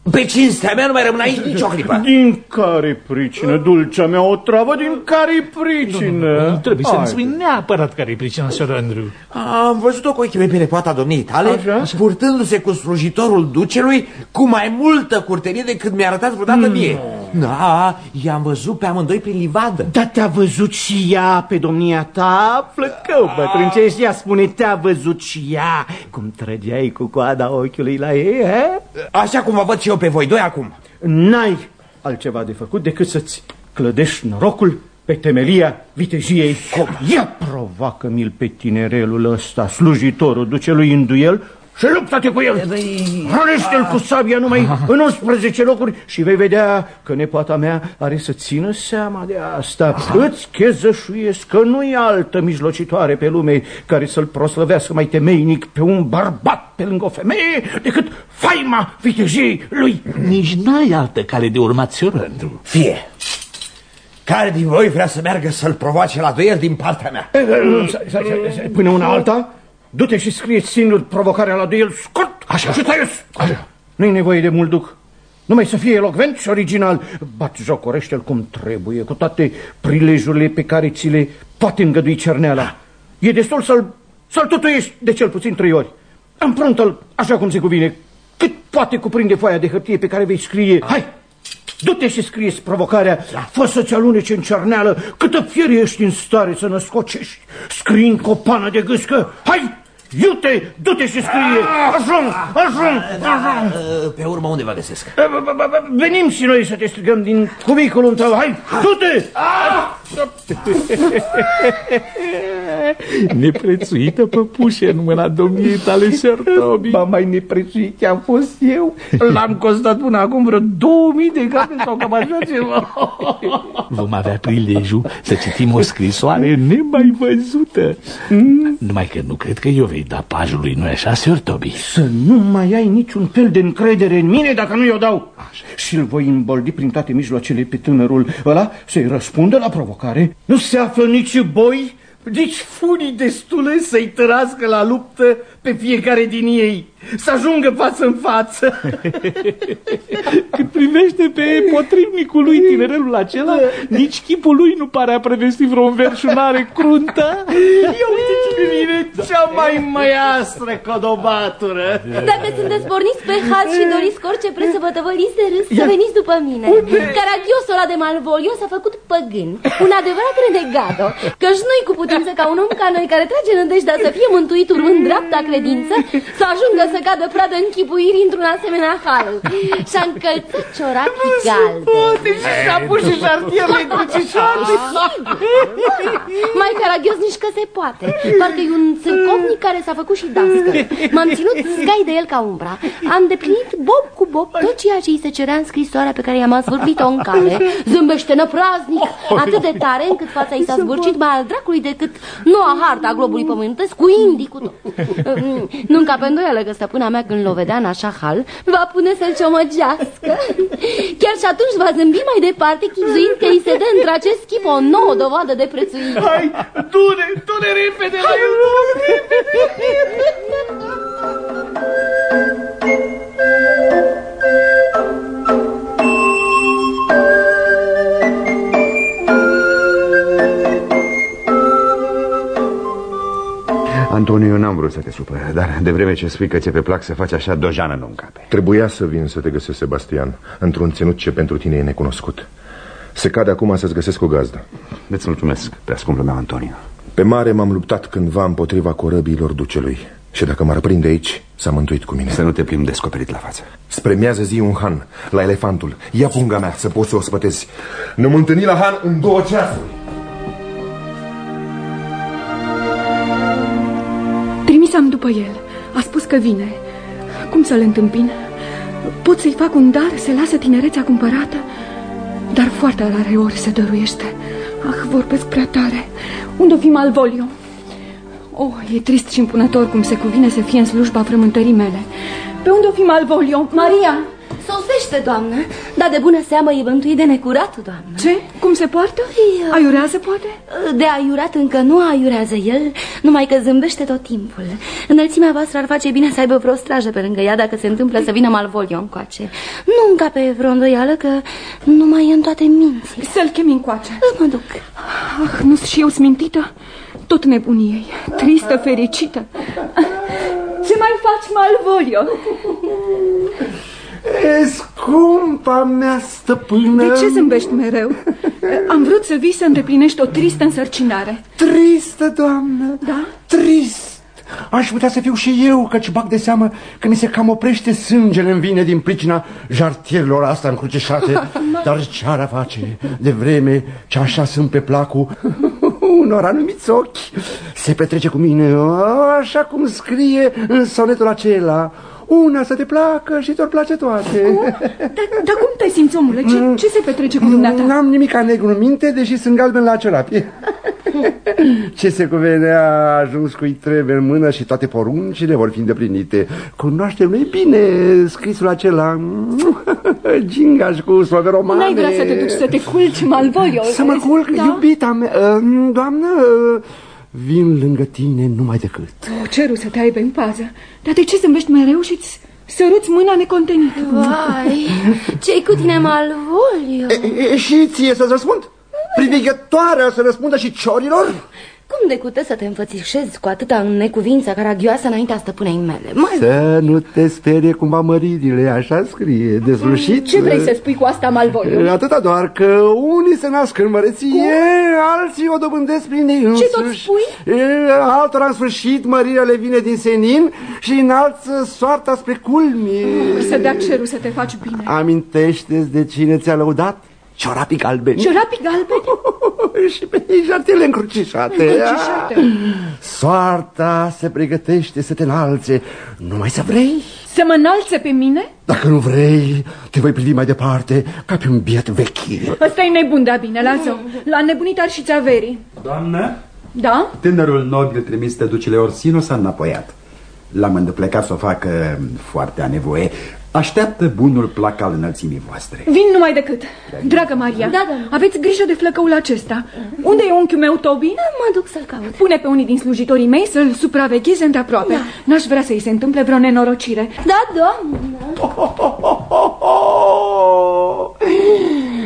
Pe cinstea mea nu mai rămân aici nicio clipă. Din care pricină, dulcea mea, o travă, din care pricină? Nu, trebuie să-mi Hai. spui neapărat care e pricina, Sir Andrew. Am văzut-o cu ochii mei pe nepoata domniei tale, purtându-se cu slujitorul ducelui cu mai multă curterie decât mi-a arătat vreodată mie. Da, i-am văzut pe amândoi prin livadă. Da, te-a văzut și ea pe domnia ta, flăcău, bătrâncești, ea spune, te-a văzut și ea, cum trăgeai cu coada ochiului la ei, he? Așa cum vă văd și eu pe voi doi acum. N-ai altceva de făcut decât să-ți clădești norocul pe temelia vitejiei. Cum? Ia provoacă-mi-l pe tinerelul ăsta, slujitorul ducelui în duel și luptă-te cu el. Hrănește-l cu sabia numai în 11 locuri și vei vedea că nepoata mea are să țină seama de asta. Îți chezășuiesc că nu e altă mijlocitoare pe lume care să-l proslăvească mai temeinic pe un bărbat pe lângă o femeie decât faima vitejiei lui. Nici n-ai altă cale de urmat, Sir Andrew. Fie. Care din voi vrea să meargă să-l provoace la duel din partea mea? Eh, Până una alta, du-te și scrie singur provocarea la duel scurt Așa. și tăios. Așa. Nu-i nevoie de mult duc. Numai să fie elocvent și original. Bat jocorește-l cum trebuie, cu toate prilejurile pe care ți le poate îngădui cerneala. E destul să-l să-l tutuiești de cel puțin trei ori. Împruntă-l așa cum se cuvine, cât poate cuprinde foaia de hârtie pe care vei scrie. Hai, du-te și scrie provocarea, fă să-ți alunece în cerneală câtă fiere ești în stare să născocești. Scrii în copană de gâscă. Hai, iute, du-te și scrie. Ajung, ajung, ajung. Pe urmă unde vă găsesc? Venim și noi să te strigăm din cubiculul tău. Hai, du-te! Neprețuită păpușe în mâna domniei tale, Sir Toby. Ba mai neprețuit am fost eu. L-am costat până acum vreo 2000 de gabe sau cam așa ceva. Vom avea prilejul să citim o scrisoare nemai văzută. Numai că nu cred că eu vei da pajului, nu-i așa, Sir Toby? Să nu mai ai niciun fel de încredere în mine dacă nu i-o dau. Și îl voi îmboldi prin toate mijloacele pe tânărul ăla să-i răspundă la provocare. Nu se află nici boi, nici furii destule să-i tărască la luptă pe fiecare din ei. Să ajungă față în față. Cât privește pe potrivnicul lui tinerelul acela, nici chipul lui nu pare a prevesti vreo înverșunare cruntă. Ia uite cine vine, cea mai măiastră codobatură. Dacă sunteți porniți pe haz și doriți cu orice preț să vă tăvăliți de râs, să veniți după mine. Caragiosul ăla de Malvolio s-a făcut păgân, un adevărat renegado, căci nu-i cu putință ca un om ca noi care trage nădejdea să fie mântuit urmând dreapta credință, să ajungă să cadă pradă închipuiri într-un asemenea hal. Și-a încălțat ciorapii galbeni. Și s-a pus și șartierele crucișate. Mai caragios nici că se poate. Parcă e un țâncovnic care s-a făcut și dască. M-am ținut scai de el ca umbra. Am deplinit bob cu bob tot ceea ce îi se cerea în scrisoarea pe care i-am asvârlit-o în cale. Zâmbește năpraznic, atât de tare încât fața i s-a zburcit mai al dracului decât noua harta a globului pământesc cu indii cu tot. Nu-mi ca pe îndoială că stăpâna mea când l-o vedea în așa hal, va pune să-l ciomăgească. Chiar și atunci va zâmbi mai departe, chipzuind că îi se dă într-acest chip o nouă dovadă de prețuire. Hai, du-ne, du-ne repede la el. Antonio, eu n-am vrut să te supăr, dar de vreme ce spui că ți-e pe plac să faci așa, dojană nu încape. Trebuia să vin să te găsesc, Sebastian, într-un ținut ce pentru tine e necunoscut. Se cade acum să-ți găsesc o gazdă. Îți mulțumesc, pe scumpul meu, Antonio. Pe mare m-am luptat cândva împotriva corăbiilor ducelui. Și dacă m-ar prinde aici, s-a mântuit cu mine. Să nu te plimbi descoperit la față. Spre miază zi un han, la elefantul. Ia punga mea să poți să o spătezi. Ne-am întâlnit la han în două ceasuri. După el. A spus că vine. Cum să-l întâmpin? Pot să-i fac un dar, să lasă tinerețea cumpărată? Dar foarte rare ori se dăruiește. Ah, vorbesc prea tare. Unde-o fi Malvolio? Oh, e trist și impunător cum se cuvine să fie în slujba frământării mele. Pe unde-o fi Malvolio? Maria! Sosește, doamnă, Dar de bună seamă e bântuit de necurat, doamnă Ce? Cum se poartă? Păi, Aiurează, poate? De aiurat încă nu aiurează el Numai că zâmbește tot timpul Înălțimea voastră ar face bine să aibă vreo strajă pe lângă ea Dacă se întâmplă să vină Malvolio încoace Nu încape vreo îndoială că nu mai e în toate mințile Să-l chemi încoace Mă duc Ah, nu și eu smintită? Tot nebuniei, tristă, fericită Ce mai faci, Malvolio? E, scumpa mea stăpână De ce zâmbești mereu? Am vrut să vii să îndeplinești o tristă însărcinare Tristă, doamnă Da? Trist Aș putea să fiu și eu, căci bag de seamă că mi se cam oprește sângele în vine din pricina jartierilor asta încrucișate. Dar ce-ar face de vreme ce așa sunt pe placul unor anumiți ochi? Se petrece cu mine așa cum scrie în sonetul acela. Una să te placă și ți-or place toate. Dar, dar cum te simți, omule? Ce, ce se petrece cu dumneata? N-am nimic negru în minte, deși sunt galben la ciolapi. Ce se cuvene a ajuns cu trebuie în mână și toate poruncile vor fi îndeplinite. Cunoaștem noi bine scrisul acela. Gingaș cu slove romane. N-ai vrea să te duci să te culci, Malvolio? Să mă culc, da? iubita mea. Doamnă, vin lângă tine numai decât. Oh, cerul să te aibă în pază. Dar de ce zâmbești mereu și-ți săruți mâna necontenit? Vai, ce-i cu tine, Malvolio? E, e, și ție să-ți răspund? Privighetoarea să răspundă și ciorilor? Cum de cute să te înfățișezi cu atâta necuvință caragioasă înaintea stăpânei mele? Mai... Să nu te sperie cumva măririle, așa scrie, deslușit. Ce vrei să spui cu asta, Malvolio? Atâta doar că unii se nasc în măreție, Cum? alții o dobândesc prin ei însuși. Ce tot spui? Altora în sfârșit mărirea le vine din senin și înalță soarta spre culmi. Să dea cerul să te faci bine. Amintește-ți de cine ți-a lăudat? Ciorapii galbeni. Ciorapii galbeni? și pe ei jartele încrucișate. Încrucișate. Soarta se pregătește să te înalțe, numai să vrei. Să mă înalțe pe mine? Dacă nu vrei, te voi privi mai departe ca pe un biet vechi. Ăsta e nebun de bine, lasă L-a nebunit ar și averii. Doamnă? Da? Tânărul nobil trimis de ducele Orsino s-a înapoiat. L-am îndeplecat să o facă foarte a nevoie. Așteaptă bunul plac al înălțimii voastre. Vin numai decât. Dragă Maria, Da, da. aveți grijă de flăcăul acesta. Unde e unchiul meu, Toby? Da, mă duc să-l caut. Pune pe unii din slujitorii mei să-l supravegheze îndeaproape. Da. N-aș vrea să-i se întâmple vreo nenorocire. Da, doamnă.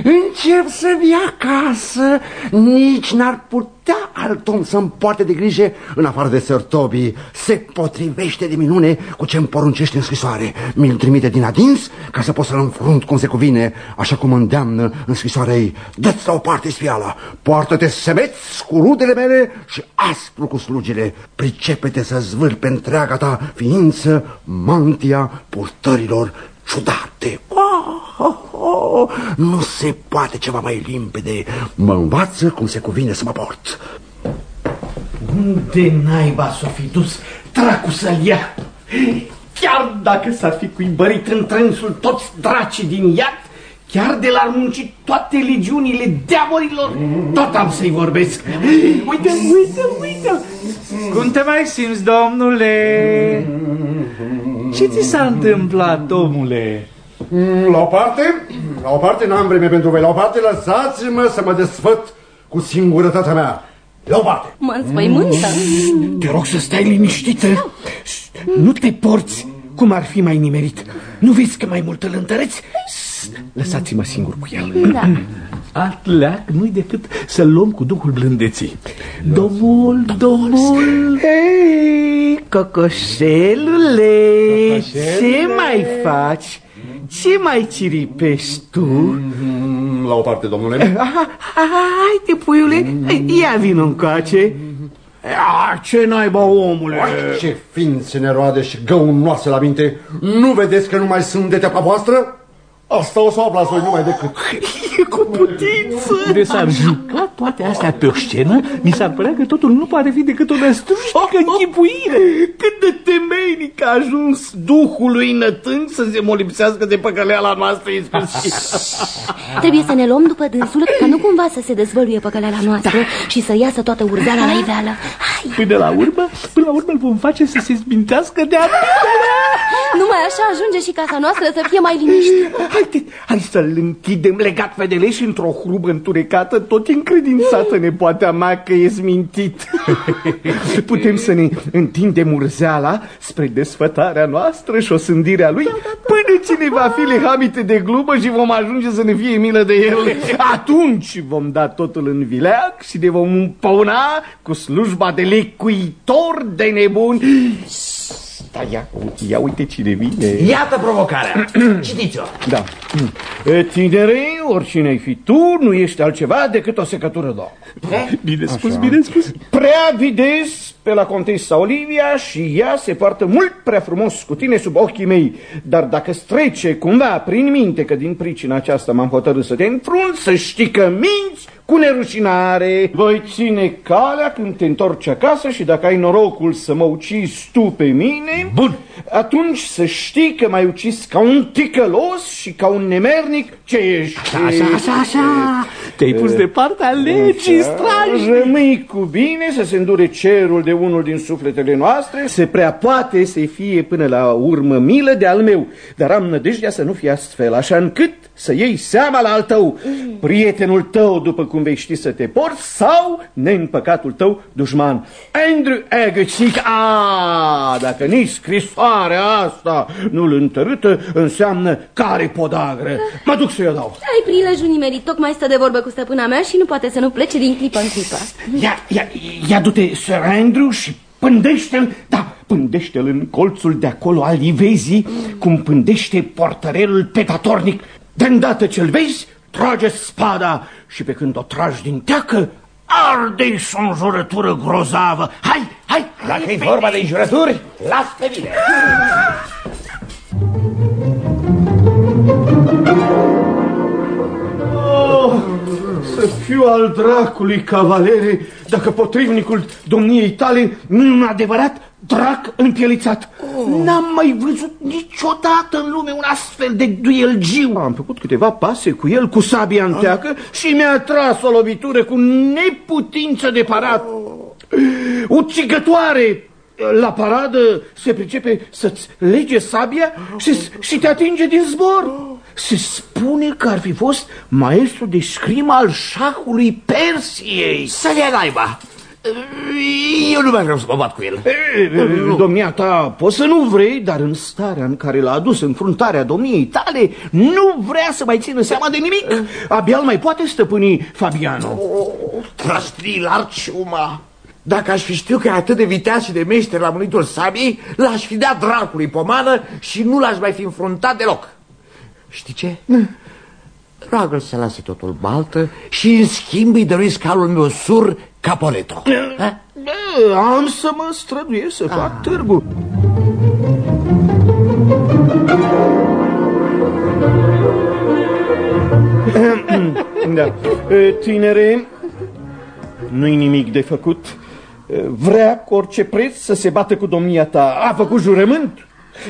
Încep să vii acasă, nici n-ar putea alt om să-mi poarte de grijă în afară de Sir Toby. Se potrivește de minune cu ce-mi poruncește în scrisoare. Mi-l trimite din adins ca să pot să-l înfrunt cum se cuvine, așa cum îndeamnă în scrisoarea ei. Dă-ți la o parte spiala, poartă-te semeți cu rudele mele și aspru cu slugile. Pricepe-te să zvârli pe întreaga ta ființă mantia purtărilor ciudate. Oh, oh, oh. Nu se poate ceva mai limpede. Mă învață cum se cuvine să mă port. Unde naiba s-o fi dus dracu să-l ia? Chiar dacă s-ar fi cuibărit în trânsul toți dracii din iad, chiar de l-ar munci toate legiunile diavolilor, tot am să-i vorbesc. Uite, uite, uite! Cum te mai simți, domnule? Ce ți s-a întâmplat, omule? Mm, La o parte, la o parte n-am vreme pentru voi, la o parte lăsați-mă să mă desfăt cu singurătatea mea. La o parte. Mă înspăimântă. Te rog să stai liniștită. Nu te porți cum ar fi mai nimerit. Nu vezi că mai mult îl întăreți? Lăsați-mă singur cu el. Da. Alt leac nu-i decât să-l luăm cu duhul blândeții. Domnul, domnul... Hei, cocoșelule, ce mai faci? Ce mai ciripești tu? La o parte, domnule. Haide, puiule, ia vin încoace. Ia, ce naiba, omule! Ai, ce ființe neroade și găunoase la minte! Nu vedeți că nu mai sunt de teapa voastră? Asta o să o aflați voi numai decât. E cu putință! De s-ar juca toate astea pe o scenă, mi s-ar părea că totul nu poate fi decât o năstrușnică închipuire. Cât de temeinic a ajuns duhului nătând să se molipsească de păcăleala noastră în sfârșit. Trebuie să ne luăm după dânsul ca nu cumva să se dezvăluie păcăleala noastră și să iasă toată urzeala la iveală. Hai! Până la urmă, până la urmă îl vom face să se zbintească de-a Numai așa așa ajunge și casa noastră să fie mai liniștită. Haide, hai să-l închidem legat fedele și într-o hrubă înturecată, tot încredințată nepoatea mea că e mintit. Putem să ne întindem urzeala spre desfătarea noastră și o sândirea lui până cine va fi lehamite de glumă și vom ajunge să ne fie milă de el. Atunci vom da totul în vileag și ne vom împăuna cu slujba de lecuitor de nebuni. Da, ia, ia uite cine vine. Iată provocarea. Citiți-o. Da. E, Tinere, oricine ai fi tu, nu ești altceva decât o secătură două. Bine spus, bine spus. Prea videz pe la contesa Olivia și ea se poartă mult prea frumos cu tine sub ochii mei. Dar dacă strece cumva prin minte că din pricina aceasta m-am hotărât să te înfrunt, să știi că minți cu nerușinare. Voi ține calea când te întorci acasă și dacă ai norocul să mă ucizi tu pe mine, Bun. atunci să știi că m-ai ucis ca un ticălos și ca un nemernic ce ești. Așa, așa, așa. Te-ai pus de partea legii, stragi. Rămâi cu bine să se îndure cerul de unul din sufletele noastre, se prea poate să fie până la urmă milă de al meu, dar am nădejdea să nu fie astfel, așa încât să iei seama la al tău, prietenul tău după cum vei ști să te porți sau neîmpăcatul tău dușman. Andrew Agassi, a, dacă nici scrisoarea asta nu-l întărâtă, înseamnă care podagră. Mă duc să-i o dau. Ai prilejul nimerit, tocmai stă de vorbă cu stăpâna mea și nu poate să nu plece din clipă în clipă. Ia, ia, ia du-te, Sir Andrew, și pândește-l, da, pândește-l în colțul de acolo al ivezii, cum pândește portărelul petatornic. De îndată ce-l vezi, trage spada și pe când o tragi din teacă, arde-i și o înjurătură grozavă. Hai, hai, Dacă e vorba de înjurături, las pe mine. Oh, să fiu al dracului, cavalere, dacă potrivnicul domniei tale nu e un adevărat drac împielițat. N-am mai văzut niciodată în lume un astfel de duelgiu. Am făcut câteva pase cu el, cu sabia în teacă și mi-a tras o lovitură cu neputință de parat. Ucigătoare! La paradă se pricepe să-ți lege sabia și, și te atinge din zbor. Se spune că ar fi fost maestru de scrimă al șahului Persiei. Să le naiba. Eu nu mai vreau să mă bat cu el. E, Domnia ta, poți să nu vrei, dar în starea în care l-a adus în fruntarea domniei tale, nu vrea să mai țină seama de nimic. Abia mai poate stăpâni Fabiano. Trăstil arciuma. Dacă aș fi știut că e atât de viteaz și de meșter la munitul sabiei, l-aș fi dat dracului pomană și nu l-aș mai fi înfruntat deloc. Știi ce? Roagă-l să lase totul baltă și în schimb îi dăruiesc calul meu sur Capoleto. Ha? E, Am să mă străduiesc să fac târgu. Da. E, Tinere, nu-i nimic de făcut. E, Vrea cu orice preț să se bată cu domnia ta. A făcut jurământ.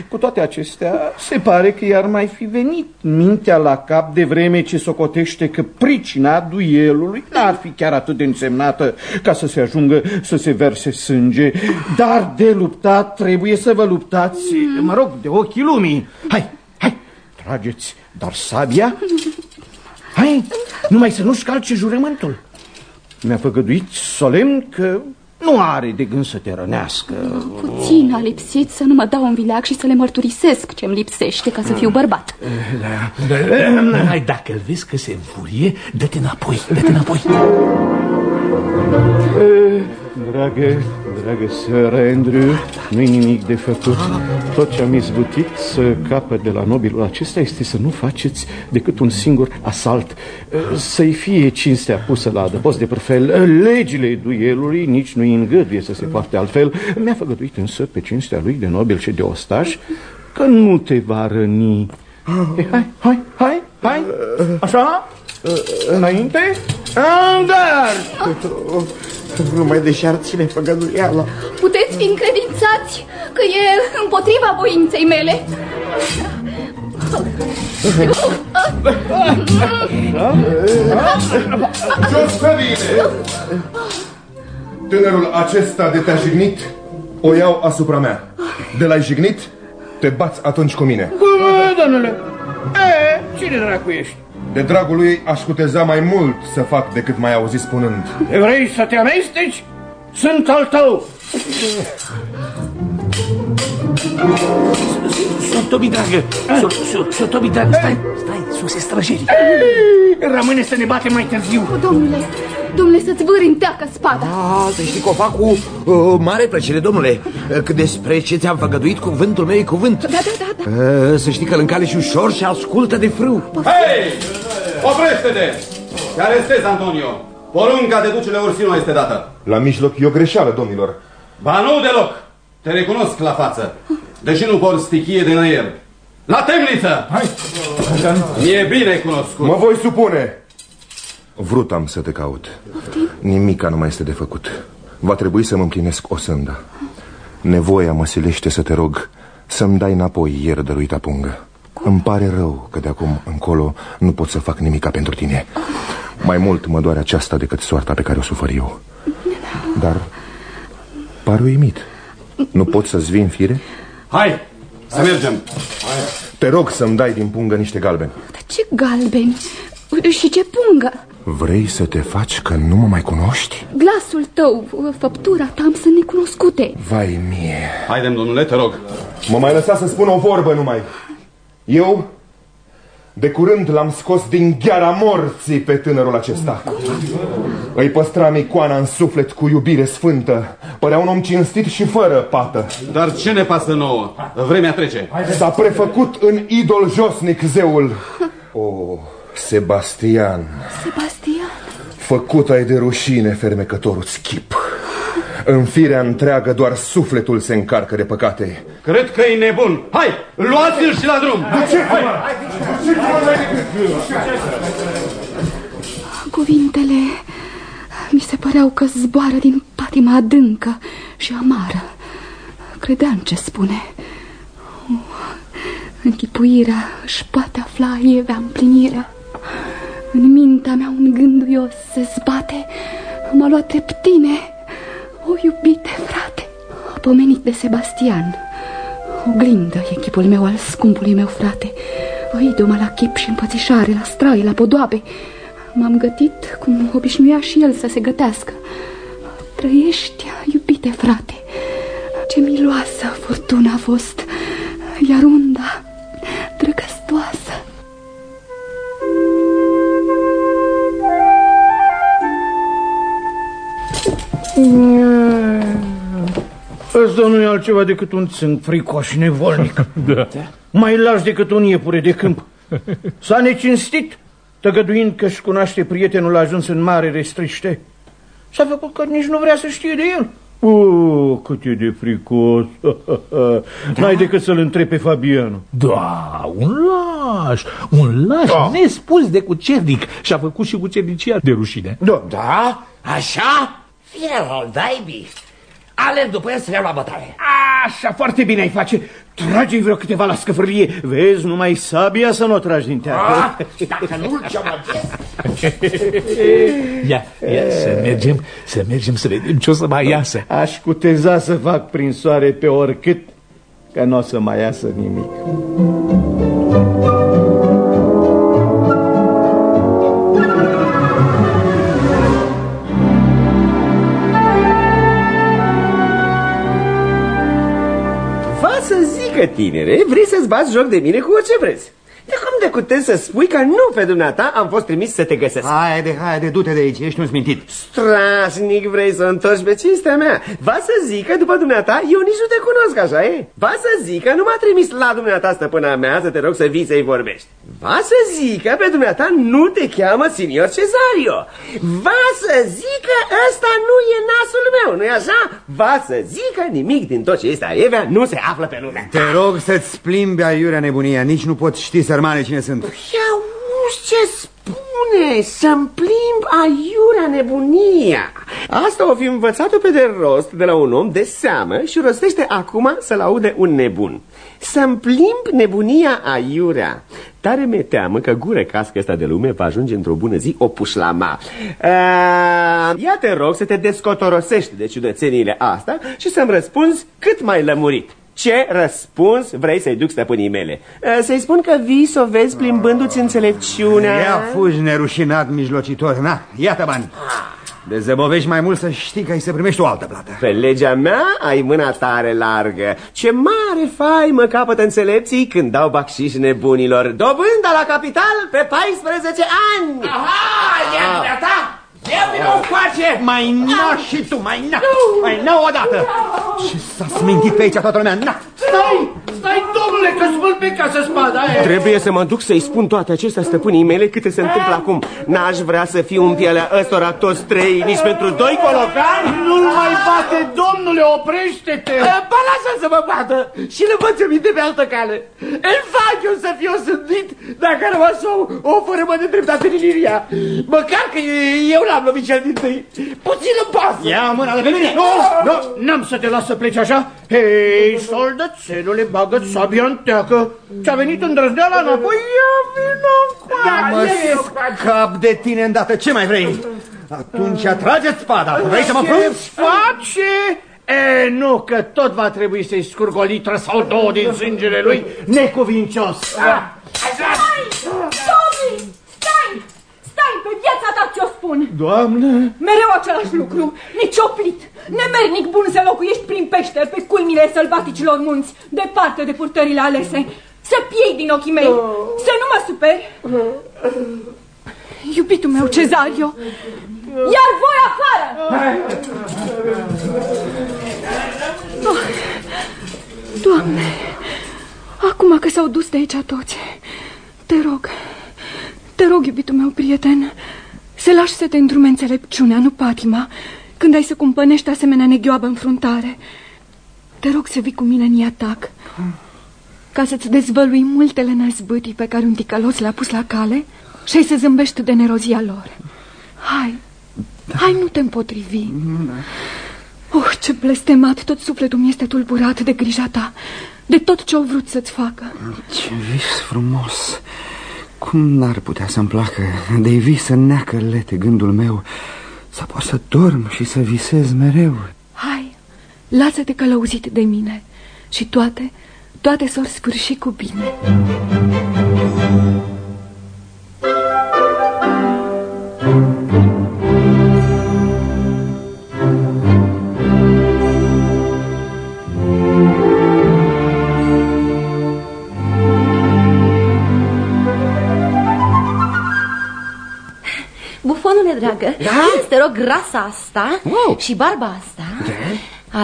Cu toate acestea, se pare că i-ar mai fi venit mintea la cap de vreme ce socotește că pricina duelului n-ar fi chiar atât de însemnată ca să se ajungă să se verse sânge. Dar de luptat trebuie să vă luptați, mă rog, de ochii lumii. Hai, hai, trageți, dar sabia? Hai, numai să nu-și calce jurământul. Mi-a făgăduit solemn că nu are de gând să te rănească. Puțin a lipsit să nu mă dau un vileag și să le mărturisesc ce-mi lipsește ca să fiu bărbat. Hai, dacă îl vezi că se înfurie, dă-te înapoi, dă-te înapoi. Eh, Dragă, dragă Sir Andrew, nu-i nimic de făcut. Tot ce am izbutit să capăt de la nobilul acesta este să nu faceți decât un singur asalt. Eh, Să-i fie cinstea pusă la adăpost de perfel. Eh, Legile duelului nici nu-i îngăduie să se poarte altfel. Mi-a făgăduit însă pe cinstea lui de nobil și de ostaș că nu te va răni. Eh, Hai, hai, hai, hai, așa? Înainte? Andar! Numai deși ar ține făgăduiala. Puteți fi încredințați că e împotriva voinței mele. Jos pe mine! Tânărul acesta de te-a jignit, o iau asupra mea. De l-ai jignit, te te bați atunci cu mine. Bă, domnule, e, cine dracu ești? De dragul lui aș cuteza mai mult să fac decât mai auzi spunând. Vrei să te amesteci? Sunt al tău! Sunt Tobi, dragă! Sunt Tobi, dragă! Stai, stai, sus, e străjerii! Rămâne să ne batem mai târziu! Domnule, domnule, să-ți vâri în teacă spada! A, să știi că o fac cu uh, mare plăcere, domnule. Că despre ce ți-am făgăduit, cuvântul meu e cuvânt. Da, da, da, da. Uh, să știi că îl încale și ușor și ascultă de frâu. Hei! Oprește-te! Te arestezi, Antonio! Porunca de ducele Orsino este dată. La mijloc e o greșeală, domnilor. Ba nu deloc! Te recunosc la față, deși nu por stichie de năier. La temniță! Hai! Mi-e bine cunoscut. Mă voi supune. Vrut am să te caut. Nimica nu mai este de făcut. Va trebui să mă împlinesc o sânda. Nevoia mă silește să te rog să-mi dai înapoi ieri dăruita pungă. Îmi pare rău că de acum încolo nu pot să fac nimica pentru tine. Mai mult mă doare aceasta decât soarta pe care o sufăr eu. Dar par uimit. Nu pot să-ți vin fire? Hai, să mergem. Te rog să-mi dai din pungă niște galbeni. Dar ce galbeni și ce pungă! Vrei să te faci că nu mă mai cunoști? Glasul tău, făptura ta îmi sunt necunoscute. Vai mie! Haidem, domnule, te rog. Mă mai lăsa să spun o vorbă numai. Eu, de curând, l-am scos din gheara morții pe tânărul acesta. Îi păstram icoana în suflet cu iubire sfântă. Părea un om cinstit și fără pată. Dar ce ne pasă nouă? Vremea trece. S-a prefăcut în idol josnic zeul. O, Sebastian, Sebastian, făcut ai de rușine fermecătorul chip. În firea întreagă doar sufletul se încarcă de păcate. Cred că e nebun. Hai, luați-l și la drum. Duceți-mă! cuvintele mi se păreau că zboară din patima adâncă și amară. Credeam ce spune. Închipuirea își poate afla ievea împlinirea. În mintea mea un gânduios se zbate. M-a luat treptine. O iubite, frate. A pomenit de Sebastian. Oglindă e chipul meu al scumpului meu frate. O idoma la chip și împățișare, la straie, la podoabe. M-am gătit cum obișnuia și el să se gătească. Trăiești, iubite frate. Ce miloasă furtuna a fost, iar unda drăgăstoasă. Ăsta nu e altceva decât un țânc fricoș și nevolnic. Da. Mai lași decât un iepure de câmp. S-a necinstit, tăgăduind că-și cunoaște prietenul ajuns în mare restriște. S-a făcut că nici nu vrea să știe de el. Oh, cât e de fricos. N-ai decât să-l întrebi pe Fabianu. Da, un laș, un laș Da. nespus de cucernic și-a făcut și cucernicia de rușine. Da. Da? Așa? Fie al daibii. Alerg după el să le iau la bătaie. Așa, foarte bine ai face. Trage-i vreo câteva la scăfârlie. Vezi, numai sabia să nu o tragi din teacă. Ah, dacă nu ce am Ia, ia, să mergem, să mergem să vedem ce o să mai iasă. Aș cuteza să fac prin soare pe oricât, că nu o să mai iasă nimic. Să zică, tinere, vrei să-ți bați joc de mine cu orice vreți. De cum de cutezi să spui că nu pe dumneata am fost trimis să te găsesc? Haide, haide, du-te de aici, ești un smintit. Strașnic vrei să întorci pe cinstea mea. Va să zică după dumneata, eu nici nu te cunosc, așa e? Va să zică nu m-a trimis la dumneata stăpâna mea să te rog să vii să-i vorbești. Va să zică pe dumneata nu te cheamă senior Cesario. Va să zică ăsta nu e nasul meu, nu-i așa? Va să zică nimic din tot ce este aievea nu se află pe lume. Te rog să-ți plimbi aiurea nebunia, nici nu pot ști sărmane cine sunt. Ia auzi ce spune, să-mi plimb aiurea nebunia. Asta o fi învățat-o pe de rost de la un om de seamă și rostește acum să-l aude un nebun. Să-mi plimb nebunia aiurea. Tare mi teamă că gură cască asta de lume va ajunge într-o bună zi o pușlama. Uh, ia te rog să te descotorosești de ciudățeniile astea și să-mi răspunzi cât mai lămurit. Ce răspuns vrei să-i duc stăpânii mele? Uh, Să-i spun că vii să o vezi plimbându-ți înțelepciunea? Ia fugi nerușinat mijlocitor, na, iată bani. De zăbovești mai mult să știi că ai să primești o altă plată. Pe legea mea ai mâna tare largă. Ce mare faimă capătă înțelepții când dau bacșiș nebunilor. Dobânda la capital pe 14 ani! Aha, e ta! Ia vină o face! Mai na și tu, mai na! Mai na odată! Ce s-a smintit pe aici toată lumea, na! Stai, stai, domnule, că spăl pe casă spada aia. Trebuie să mă duc să-i spun toate acestea stăpânii mele câte se întâmplă acum. N-aș vrea să fiu în pielea ăstora toți trei, nici pentru doi colocani. Nu-l mai bate, domnule, oprește-te! Ba lasă să mă bată și le învățăminte pe altă cale. Îl fac eu să fiu sândit dacă a rămas o, o fărâmă de dreptate în Iliria. Măcar că eu l-am lovit cel din tâi. Puțin în pas. Ia mâna de pe mine! Nu, nu, n-am să te las să pleci așa. Hei, soldățelule, bagă-ți sabia în teacă. Ți-a venit îndrăzneala înapoi? Ia vină Mă scap de tine îndată, ce mai vrei? Atunci atrageți spada, vrei să mă Ce frunți? face? E, nu, că tot va trebui să-i scurg o litră sau două din sângele lui necuvincios. Stai! Tomi! Stai! Stai pe viața ta ce-o spun! Doamne! Mereu același lucru, nici oprit. Nemernic bun să locuiești prin pește, pe culmile sălbaticilor munți, departe de purtările alese. Să piei din ochii mei, să nu mă superi. Iubitul meu, Cezario, iar voi afară! Oh, Doamne, acum că s-au dus de aici toți, te rog, te rog, iubitul meu prieten, să lași să te îndrume înțelepciunea, nu patima, când ai să cumpănești asemenea neghioabă înfruntare. Te rog să vii cu mine în atac, ca să-ți dezvălui multele năzbâtii pe care un ticălos le-a pus la cale și ai să zâmbești de nerozia lor. Hai, hai, nu te împotrivi. Oh, ce blestemat, tot sufletul mi este tulburat de grija ta, de tot ce au vrut să-ți facă. Ce vis frumos! Cum n-ar putea să-mi placă de vis să neacă lete gândul meu, să pot să dorm și să visez mereu. Hai, lasă-te călăuzit de mine și toate, toate s-or sfârși cu bine. Dragă, Da? te rog grasa asta Wow. și barba asta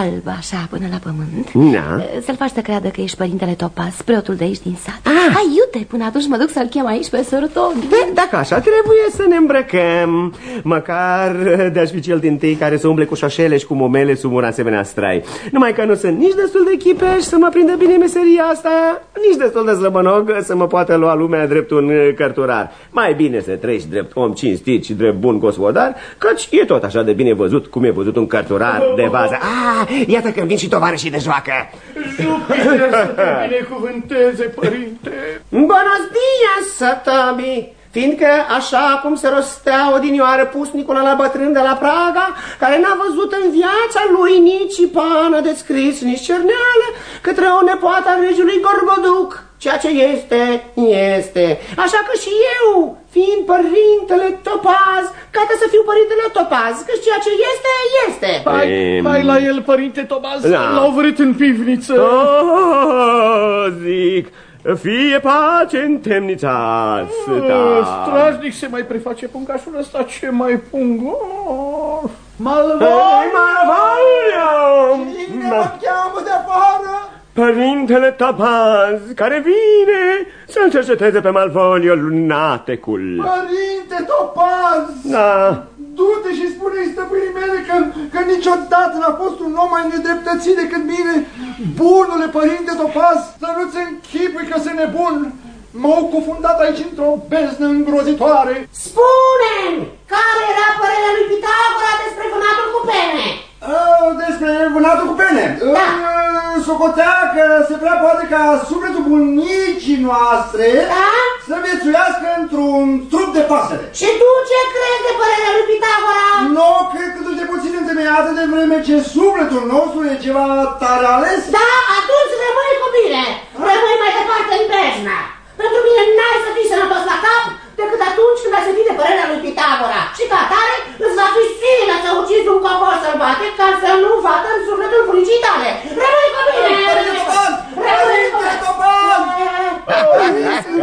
Albă așa până la pământ. Da. Să-l faci să creadă că ești părintele Topaz, preotul de aici din sat. Ah. Hai, iute, până atunci mă duc să-l chem aici pe sortul Dacă așa trebuie să ne îmbrăcăm. Măcar de-aș fi cel din tâi care să umble cu șoșele și cu momele sub un asemenea strai. Numai că nu sunt nici destul de chipeș să mă prindă bine meseria asta Nici destul de slăbănog să mă poată lua lumea drept un uh, cărturar. Mai bine să treci drept om cinstit și drept bun gospodar Căci e tot așa de bine văzut cum e văzut un cărturar de bază. Ah, iată că vin și tovarășii de joacă Jupiter să te binecuvânteze, părinte. Buenos dias, Sătăbi! Fiindcă așa cum se rostea odinioară pusnicul la bătrân de la Praga, care n-a văzut în viața lui nici pană de scris, nici cerneală, către o nepoată a regiului Gorgoduc, ceea ce este, este. Așa că și eu, fiind părintele Topaz, gata să fiu părintele Topaz, că ceea ce este, este. Hai, Em, hai la el, părinte Tobaz, Da. l-au vrut în pivniță. Oh, zic, fie pace în temnița asta. Ah, Strașnic se mai preface pungașul ăsta, ce mai pung? Oh, Malvoi! Malvolio! Cine mă cheamă de afară? Părintele Topaz, care vine să-l cerceteze pe Malvolio lunatecul. Părinte Topaz! Da, Du-te și spune-i stăpânii mele că, că niciodată n-a fost un om mai nedreptățit decât mine. Bunule părinte Topaz, să nu-ți închipui că sunt nebun. M-au cufundat aici într-o beznă îngrozitoare. Spune-mi, care era părerea lui Pitagora despre vânatul cu pene? Uh, despre vânatul cu pene. Da. Uh, socotea că se prea poate ca sufletul bunicii noastre Da? să viețuiască într-un trup de pasăre. Și tu ce crezi de părerea lui Pitagora? Nu, cred că tu te puțin întemeiată de vreme ce sufletul nostru e ceva tare ales. Da, atunci rămâi cu bine, rămâi mai departe în Bejna. Pentru mine n-ai să fii sănătos la cap decât atunci când ai să fii de părerea lui Pitagora. Și ca tare îți va fi silă să ucizi un copor sălbatic ca să nu vadă în sufletul furicii tale. Rămâi cu bine! Rămâi cu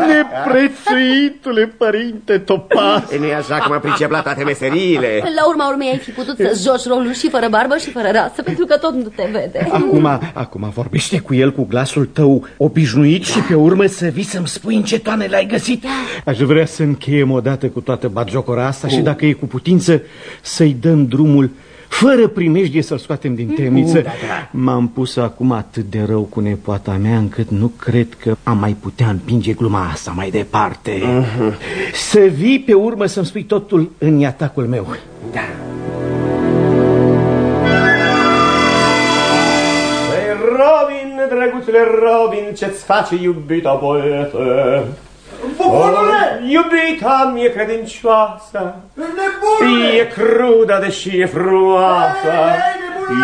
Neprețuitule părinte Topas E, nu-i așa cum a pricep la toate meseriile La urma urmei ai fi putut să joci rolul și fără barbă și fără rasă, pentru că tot nu te vede. Acum, acum vorbește cu el cu glasul tău obișnuit și pe urmă să vii să-mi spui în ce toane l-ai găsit. Aș vrea să încheiem odată cu toată batjocora asta și dacă e cu putință să-i dăm drumul fără primejdie să-l scoatem din temniță. da, da. M-am pus acum atât de rău cu nepoata mea încât nu cred că am mai putea împinge gluma asta mai departe. Să vii pe urmă să-mi spui totul în atacul meu. Da. Ei, Robin, drăguțule Robin, ce-ți face iubita poetă? Bubulule! Oh, iubita mie credincioasă, Nebunule! e crudă, deși e frumoasă,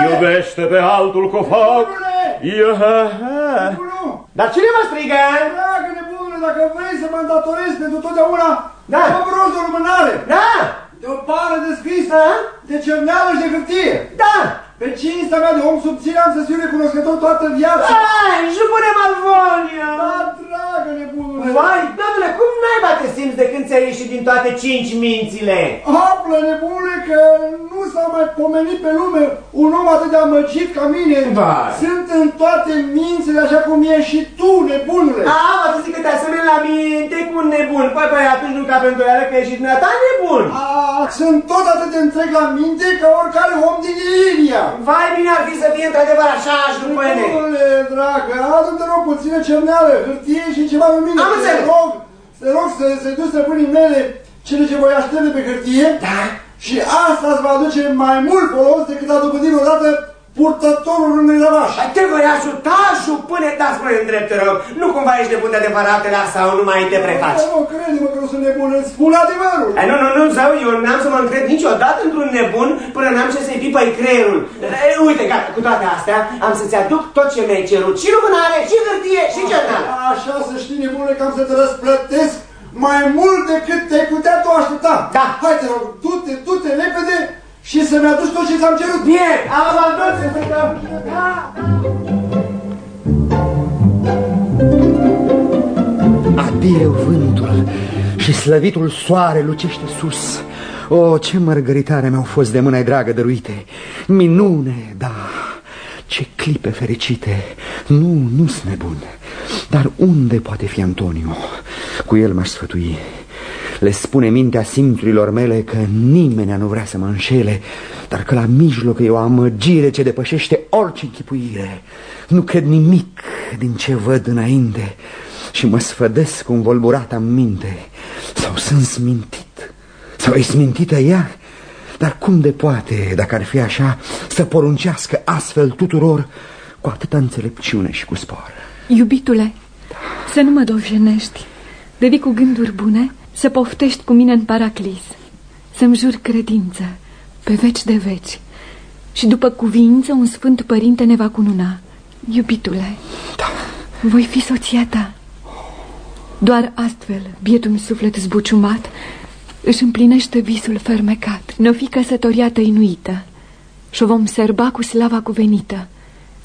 iubește pe altul cu foc. Ia- Dar cine mă strigă? Dragă nebunule, dacă vrei să mă îndatorezi pentru totdeauna, Da. am rost de urmânare. Da! De o pară de scris, de cerneală și de hârtie. Da! Pe cinstea mea de om subțire am să fiu recunoscător toată viața. Ai, jupâne Malvolia! Da, dragă nebunule. Vai, domnule, cum naiba te simți de când ți-ai ieșit din toate cinci mințile? Află, nebunule, că nu s-a mai pomenit pe lume un om atât de amăgit ca mine. Vai. Sunt în toate mințile așa cum ești și tu, nebunule. A, mă să zic că te asemeni la minte cu un nebun. Păi, păi, atunci nu ca pentru ele că ești și dumneata nebun. A, sunt tot atât de întreg la minte ca oricare om din Iliria. Vai, bine ar fi să fie într-adevăr așa, jupâne. Nebunule, dragă, adu-te rog puțină cerneală, hârtie și ceva lumină. Am Te înțeles. rog, te rog să se duci stăpânii mele cele ce voi aștepte pe hârtie. Da. Și asta îți va aduce mai mult folos decât a dobândit odată purtătorul unui lăvaș. Te voi ajuta, jupâne, dar spune în drept, te rog. Nu cumva ești nebun de adevăratele sau nu mai te prefaci. Nu, crede-mă că nu sunt nebun, îți spun adevărul. Ai, nu, nu, nu, zău, eu n-am să mă încred niciodată într-un nebun până n-am ce să-i pipăi creierul. E, uite, gata, cu toate astea am să-ți aduc tot ce mi-ai cerut. Și lumânare, și hârtie, și cerneală. Așa să știi, nebunule, că am să te răsplătesc mai mult decât te-ai putea tu aștepta. Da. Hai, te rog, du-te, du-te repede și să-mi aduci tot ce ți-am cerut. Bine, am abandonat să Da. Adio vântul și slăvitul soare lucește sus. O, ce mărgăritare mi-au fost de mâna dragă dăruite. Minune, da, ce clipe fericite. Nu, nu sunt nebun. Dar unde poate fi Antonio? Cu el m-aș sfătui. Le spune mintea simțurilor mele că nimeni nu vrea să mă înșele, dar că la mijloc e o amăgire ce depășește orice închipuire. Nu cred nimic din ce văd înainte și mă sfădesc cu învolburata în minte. Sau sunt smintit? Sau e smintită ea? Dar cum de poate, dacă ar fi așa, să poruncească astfel tuturor cu atâta înțelepciune și cu spor? Iubitule, să nu mă dojenești. Devii cu gânduri bune să poftești cu mine în paraclis. Să-mi jur credință pe veci de veci. Și după cuvință un sfânt părinte ne va cununa. Iubitule, da. voi fi soția ta. Doar astfel, bietul suflet zbuciumat își împlinește visul fermecat. Ne-o fi căsătoria tăinuită și o vom serba cu slava cuvenită,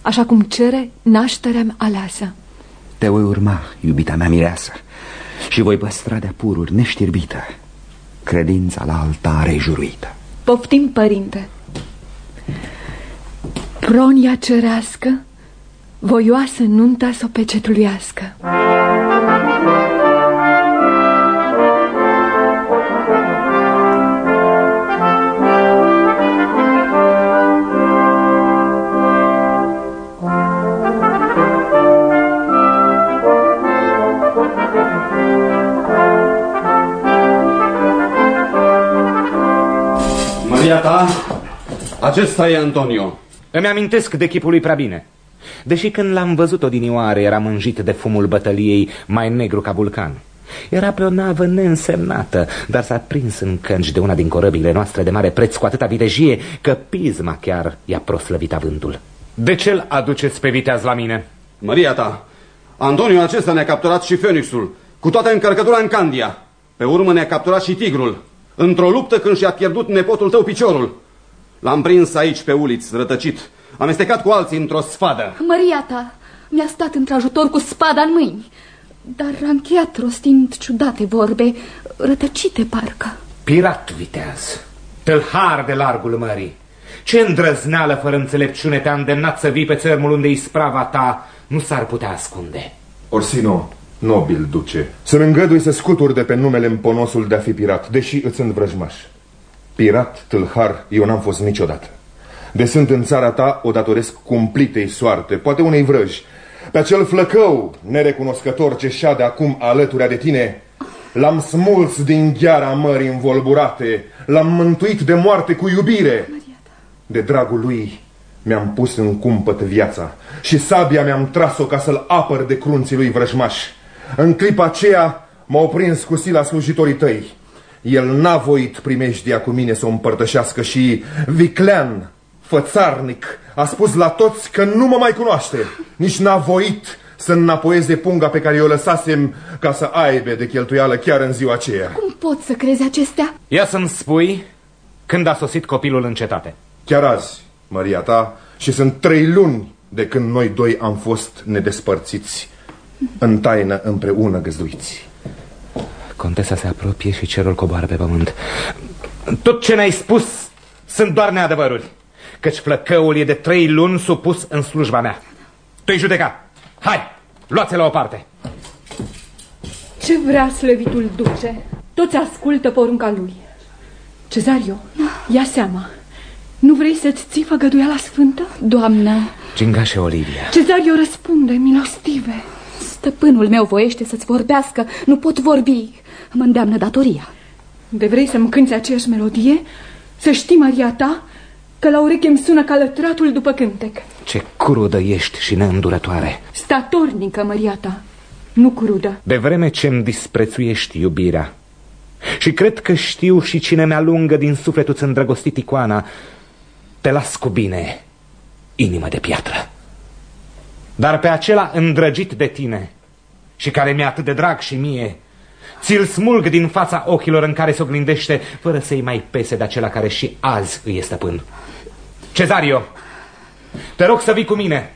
așa cum cere nașterea aleasă. Te voi urma, iubita mea mireasă, și voi păstra de pururi neștirbită credința la altare juruită. Poftim, părinte. Pronia cerească, voioasă nunta să o pecetluiască. Maria ta, acesta e Antonio. Îmi amintesc de chipul lui prea bine. Deși când l-am văzut odinioare era mânjit de fumul bătăliei mai negru ca vulcan. Era pe o navă neînsemnată, dar s-a prins în cânci de una din corăbile noastre de mare preț cu atâta vitejie că pisma chiar i-a proslăvit avântul. De ce-l aduceți pe viteaz la mine? Maria ta, Antonio acesta ne-a capturat și Fenixul, cu toată încărcătura în Candia. Pe urmă ne-a capturat și tigrul, într-o luptă când și-a pierdut nepotul tău piciorul. L-am prins aici pe uliți, rătăcit, amestecat cu alții într-o sfadă. Maria ta mi-a stat într-ajutor cu spada în mâini, dar a încheiat rostind ciudate vorbe, rătăcite parcă. Pirat viteaz, tâlhar de largul mării, ce îndrăzneală fără înțelepciune te-a îndemnat să vii pe țărmul unde isprava ta nu s-ar putea ascunde? Orsino, nobil duce, să-mi îngădui să scuturi de pe numele în ponosul de a fi pirat, deși îți sunt vrăjmaș. Pirat, tâlhar, eu n-am fost niciodată. De sunt în țara ta o datoresc cumplitei soarte, poate unei vrăji. Pe acel flăcău nerecunoscător ce șade acum alăturea de tine, l-am smuls din gheara mării învolburate, l-am mântuit de moarte cu iubire. De dragul lui mi-am pus în cumpăt viața și sabia mi-am tras-o ca să-l apăr de crunții lui vrăjmaș. În clipa aceea m-au prins cu sila slujitorii tăi. El n-a voit primejdia cu mine să o împărtășească și viclean, fățarnic, a spus la toți că nu mă mai cunoaște. Nici n-a voit să înapoieze punga pe care o lăsasem ca să aibă de cheltuială chiar în ziua aceea. Cum pot să crezi acestea? Ia să-mi spui când a sosit copilul în cetate. Chiar azi, Maria ta, și sunt trei luni de când noi doi am fost nedespărțiți, în taină împreună găzduiți. Contesa se apropie și cerul coboară pe pământ. Tot ce ne-ai spus sunt doar neadevăruri, căci flăcăul e de trei luni supus în slujba mea. Tu-i judeca. Hai, luați-l la o parte. Ce vrea slăvitul duce? Toți ascultă porunca lui. Cezario, ia seama. Nu vrei să-ți ții făgăduiala sfântă? Doamnă... Gingașe Olivia. Cezario răspunde, milostive. Stăpânul meu voiește să-ți vorbească. Nu pot vorbi. Mă îndeamnă datoria. De vrei să-mi cânti aceeași melodie? Să știi, Maria ta, că la ureche îmi sună ca lătratul după cântec. Ce crudă ești și neîndurătoare. Statornică, Maria ta, nu crudă. De vreme ce îmi disprețuiești iubirea și cred că știu și cine mi-alungă din sufletul ți îndrăgostit icoana, te las cu bine, inimă de piatră. Dar pe acela îndrăgit de tine și care mi-e atât de drag și mie, ți-l smulg din fața ochilor în care se oglindește, fără să-i mai pese de acela care și azi îi e stăpân. Cezario, te rog să vii cu mine.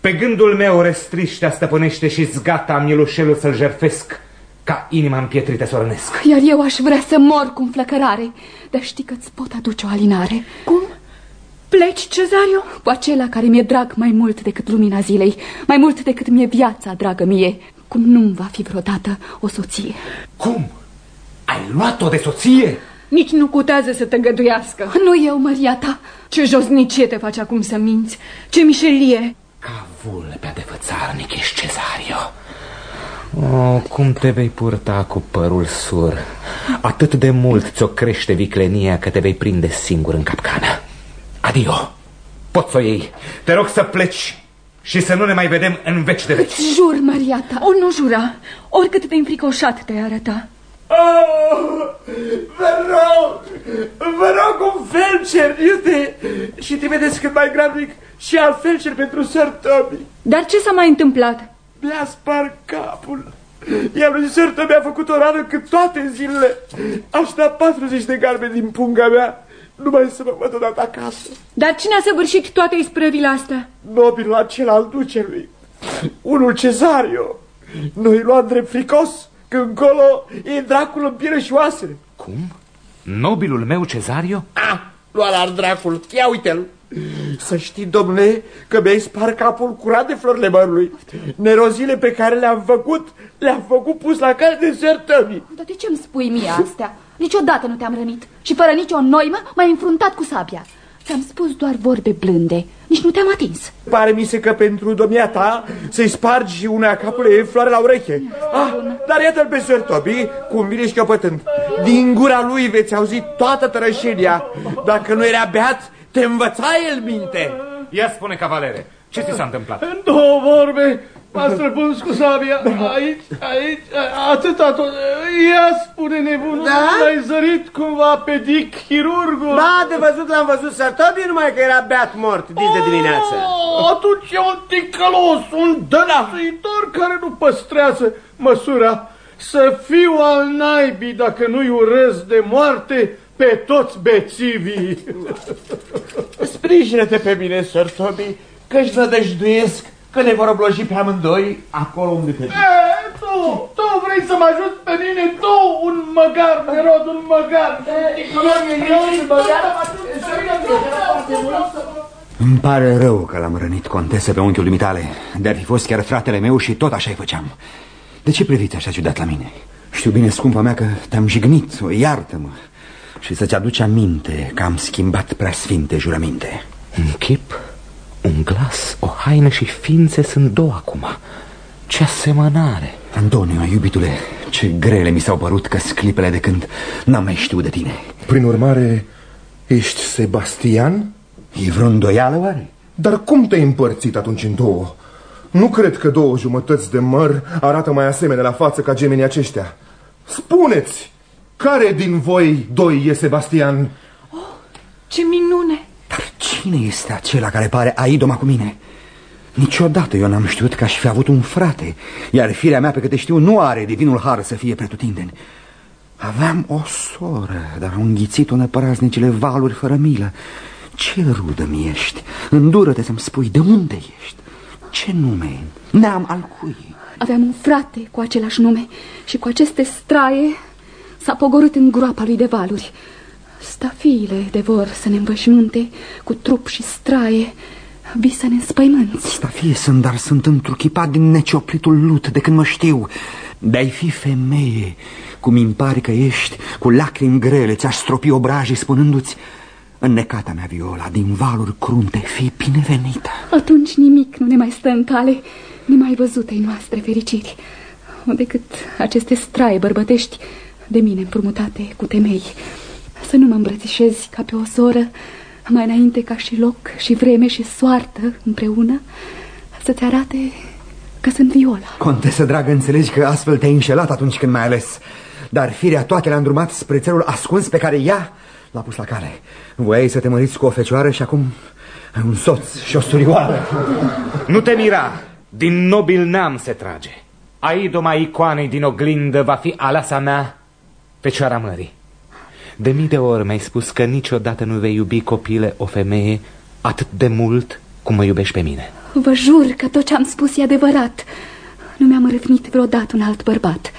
Pe gândul meu restriștea stăpânește și zgata mielușelul să-l jerfesc ca inima împietrită să o Iar eu aș vrea să mor cu înflăcărare, dar știi că îți pot aduce o alinare. Cum? Pleci, Cezario? Cu acela care mi-e drag mai mult decât lumina zilei, mai mult decât mi-e viața, dragă mie, cum nu va fi vreodată o soție. Cum? Ai luat-o de soție? Nici nu cutează să te găduiască. Nu eu, Maria ta. Ce josnicie te face acum să minți? Ce mișelie! Ca vulpea de fățarnic ești, Cezario. Oh, cum te vei purta cu părul sur? Atât de mult ți-o crește viclenia că te vei prinde singur în capcană. Adio! Poți să o iei. Te rog să pleci și să nu ne mai vedem în veci de veci. Îți jur, Maria ta. O, nu jura. Oricât de înfricoșat te arăta. Oh, vă rog, vă rog un felcer, iute, și te vedeți cât mai grabnic și al felcer pentru Sir Toby. Dar ce s-a mai întâmplat? Mi-a spart capul. Iar lui Sir Toby a făcut o rană cât toate zilele. Aș da 40 de garbe din punga mea numai să mă văd odată acasă. Dar cine a săvârșit toate isprăvile astea? Nobilul acela al ducelui. Unul Cezario. Noi luam drept fricos că încolo e dracul în piele și oasele. Cum? Nobilul meu Cezario? Ah, lua la dracul, ia uite-l. Să știi, domnule, că mi-ai spart capul curat de florile mărului. Nerozile pe care le-am făcut, le-am făcut pus la cale de sertămii. Dar de ce îmi spui mie astea? Niciodată nu te-am rănit și fără nicio noimă m-ai înfruntat cu sabia. Ți-am spus doar vorbe blânde, nici nu te-am atins. Pare mi se că pentru domnia ta să-i spargi una capului floare la ureche. Ah, dar iată-l pe Sir Toby, cum vine și căpătând. Din gura lui veți auzi toată tărășenia. Dacă nu era beat, te învăța el minte. Ia spune, cavalere, ce ți s-a întâmplat? În două vorbe, M-a străpuns cu sabia, aici, aici, atâta tot. Ia spune nebunul, Da? l-ai zărit cumva pe Dick, chirurgul? Ba, de văzut l-am văzut sărtobii, numai că era beat mort, dis de dimineață. Oh, atunci e un ticălos, un dănăsuitor care nu păstrează măsura. Să fiu al naibii dacă nu-i urăz de moarte pe toți bețivii. Sprijină-te pe mine, Sir Toby, că-și nădăjduiesc că ne vor obloji pe amândoi acolo unde te duci. E, tu, tu vrei să mă ajut pe mine, tu, un măgar, Nerod, un măgar. un măgar. Îmi pare rău că l-am rănit, contesă, pe unchiul dumitale Dar fi fost chiar fratele meu și tot așa-i făceam De ce priviți așa ciudat la mine? Știu bine, scumpa mea, că te-am jignit, o iartă-mă Și să-ți aduci aminte că am schimbat prea sfinte jurăminte Un chip, un glas, o haină și ființe sunt două acum Ce asemănare Antonio, iubitule, ce grele mi s-au părut că sclipele de când n-am mai știut de tine Prin urmare, ești Sebastian? E vreo îndoială, oare? Dar cum te-ai împărțit atunci în două? Nu cred că două jumătăți de măr arată mai asemenea la față ca gemenii aceștia. Spuneți, care din voi doi e Sebastian? Ce minune! Cine este acela care pare aidoma cu mine? Niciodată eu n-am știut că aș fi avut un frate Iar firea mea, pe câte știu, nu are divinul har să fie pretutindeni Aveam o soră, dar au înghițit-o năpăraznicile valuri fără milă Ce rudă mi ești? Îndură-te să-mi spui de unde ești Ce nume? Neam al cui? Aveam un frate cu același nume și cu aceste straie s-a pogorât în groapa lui de valuri. Stafiile de vor să ne învășmânte cu trup și straie, vii să ne înspăimânți. Stafie sunt, dar sunt întruchipat din necioplitul lut de când mă știu De-ai fi femeie, cum îmi pare că ești, cu lacrimi grele ți-aș stropi obrajii spunându-ți Înnecata mea viola, din valuri crunte, fi binevenită Atunci nimic nu ne mai stă în cale nemai văzutei noastre fericiri, decât aceste straie bărbătești de mine împrumutate cu temei. Să nu mă îmbrățișezi ca pe o soră, mai înainte ca și loc și vreme și soartă împreună, să-ți arate că sunt viola. Contesă, dragă, înțelegi că astfel te-ai înșelat atunci când m-ai ales. Dar firea toate le-a îndrumat spre țelul ascuns pe care ea l-a pus la cale. Voiai să te măriți cu o fecioară și acum ai un soț și o surioară. Nu te mira, din nobil neam se trage. Aidoma icoanei din oglindă va fi alasa mea Fecioara mării De mii de ori mi-ai spus că niciodată nu vei iubi copile o femeie atât de mult cum mă iubești pe mine Vă jur că tot ce am spus e adevărat. Nu mi-am răvnit vreodată un alt bărbat.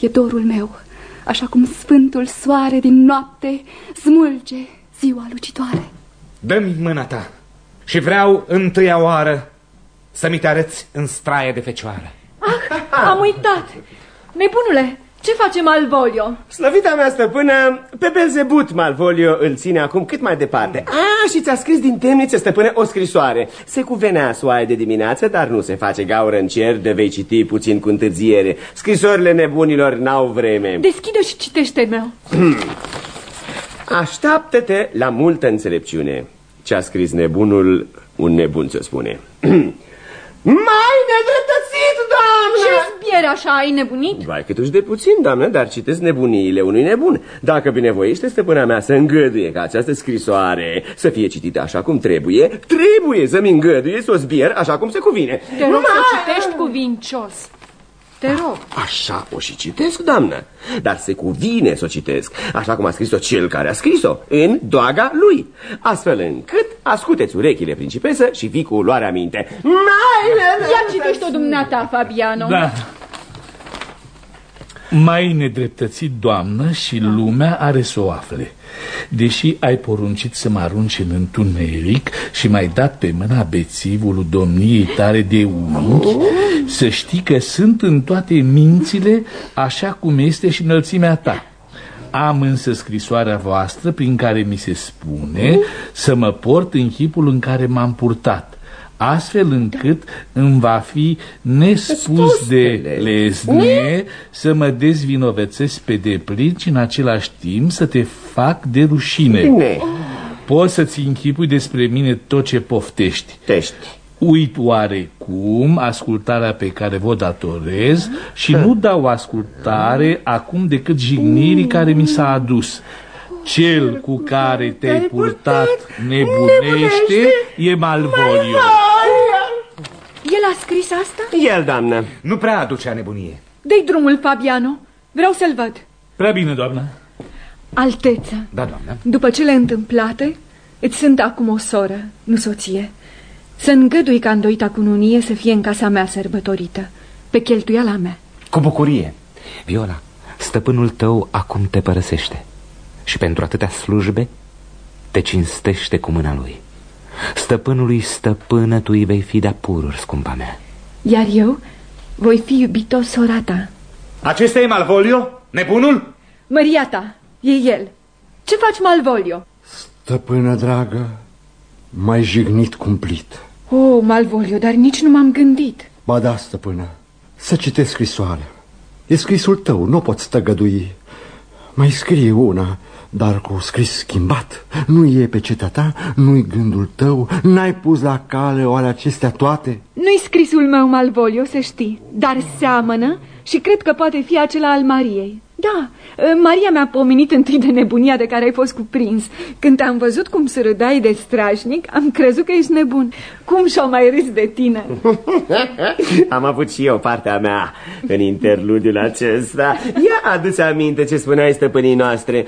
E dorul meu, așa cum sfântul soare din noapte smulge ziua lucitoare. Dă-mi mâna ta și vreau întâia oară să mi te arăți în straie de fecioară Am uitat! Nebunule, ce face Malvolio? Slăvita mea stăpână, pe Belzebut Malvolio îl ține acum cât mai departe. A, și ți-a scris din temniță, stăpână, o scrisoare. Se cuvenea soaie de dimineață, dar nu se face gaură în cer, de vei citi puțin cu întârziere. Scrisorile nebunilor n-au vreme. Deschide și citește meu. Așteaptă-te la multă înțelepciune. Ce-a scris nebunul, un nebun ți-o spune. Mai nedreptățit, doamnă! Ce zbiere așa ai nebunit? Vai câtuși de puțin, doamnă, dar citesc nebuniile unui nebun. Dacă binevoiește stăpâna mea să îngăduie ca această scrisoare să fie citită așa cum trebuie, trebuie să-mi îngăduie să o zbier așa cum se cuvine. Te rog să citești cuvincios. Te rog. Așa o și citesc, doamnă, dar se cuvine să o citesc, așa cum a scris-o cel care a scris-o, în doaga lui, astfel încât ascuteți urechile principesă și fii cu luarea minte. Mai Ia citește-o dumneata, Fabiano. Da. Mai nedreptățit, doamnă, și lumea are să o afle. Deși ai poruncit să mă arunci în întuneric și m-ai dat pe mâna bețivul domniei tale de unchi, să știi că sunt în toate mințile așa cum este și înălțimea ta. Am însă scrisoarea voastră prin care mi se spune să mă port în chipul în care m-am purtat astfel încât îmi va fi nespus de lesne să mă dezvinovățesc pe deplin și în același timp să te fac de rușine. Ne. Poți să-ți închipui despre mine tot ce poftești. Tești. uit oarecum ascultarea pe care vă datorez și nu dau ascultare acum decât jignirii care mi s-a adus. Cel cu care te-ai purtat nebunește e Malvolio. El a scris asta? El, doamnă. Nu prea aducea nebunie. Dă-i drumul, Fabiano. Vreau să-l văd. Prea bine, doamnă. Alteță, Da, doamnă. după cele întâmplate, îți sunt acum o soră, nu soție. Să îngădui ca îndoita cununie să fie în casa mea sărbătorită, pe cheltuiala mea. Cu bucurie. Viola, stăpânul tău acum te părăsește și pentru atâtea slujbe te cinstește cu mâna lui. Stăpânului stăpână tu îi vei fi de-a pururi, scumpa mea. Iar eu voi fi iubito sora ta. Acesta e Malvolio? Nebunul? Măria ta, e el. Ce faci, Malvolio? Stăpână dragă, mai jignit cumplit. Oh, Malvolio, dar nici nu m-am gândit. Ba da, stăpână, să citesc scrisoarea. E scrisul tău, nu poți tăgădui. Mai scrie una, dar cu scris schimbat. Nu e pe cetea ta, nu-i gândul tău, n-ai pus la cale oare acestea toate? Nu-i scrisul meu, Malvolio, să știi, dar seamănă și cred că poate fi acela al Mariei. Da, Maria mi-a pomenit întâi de nebunia de care ai fost cuprins. Când te-am văzut cum se râdai de strașnic, am crezut că ești nebun. Cum și-au mai râs de tine? Am avut și eu partea mea în interludiul acesta. Ia adu-ți aminte ce spuneai stăpânii noastre.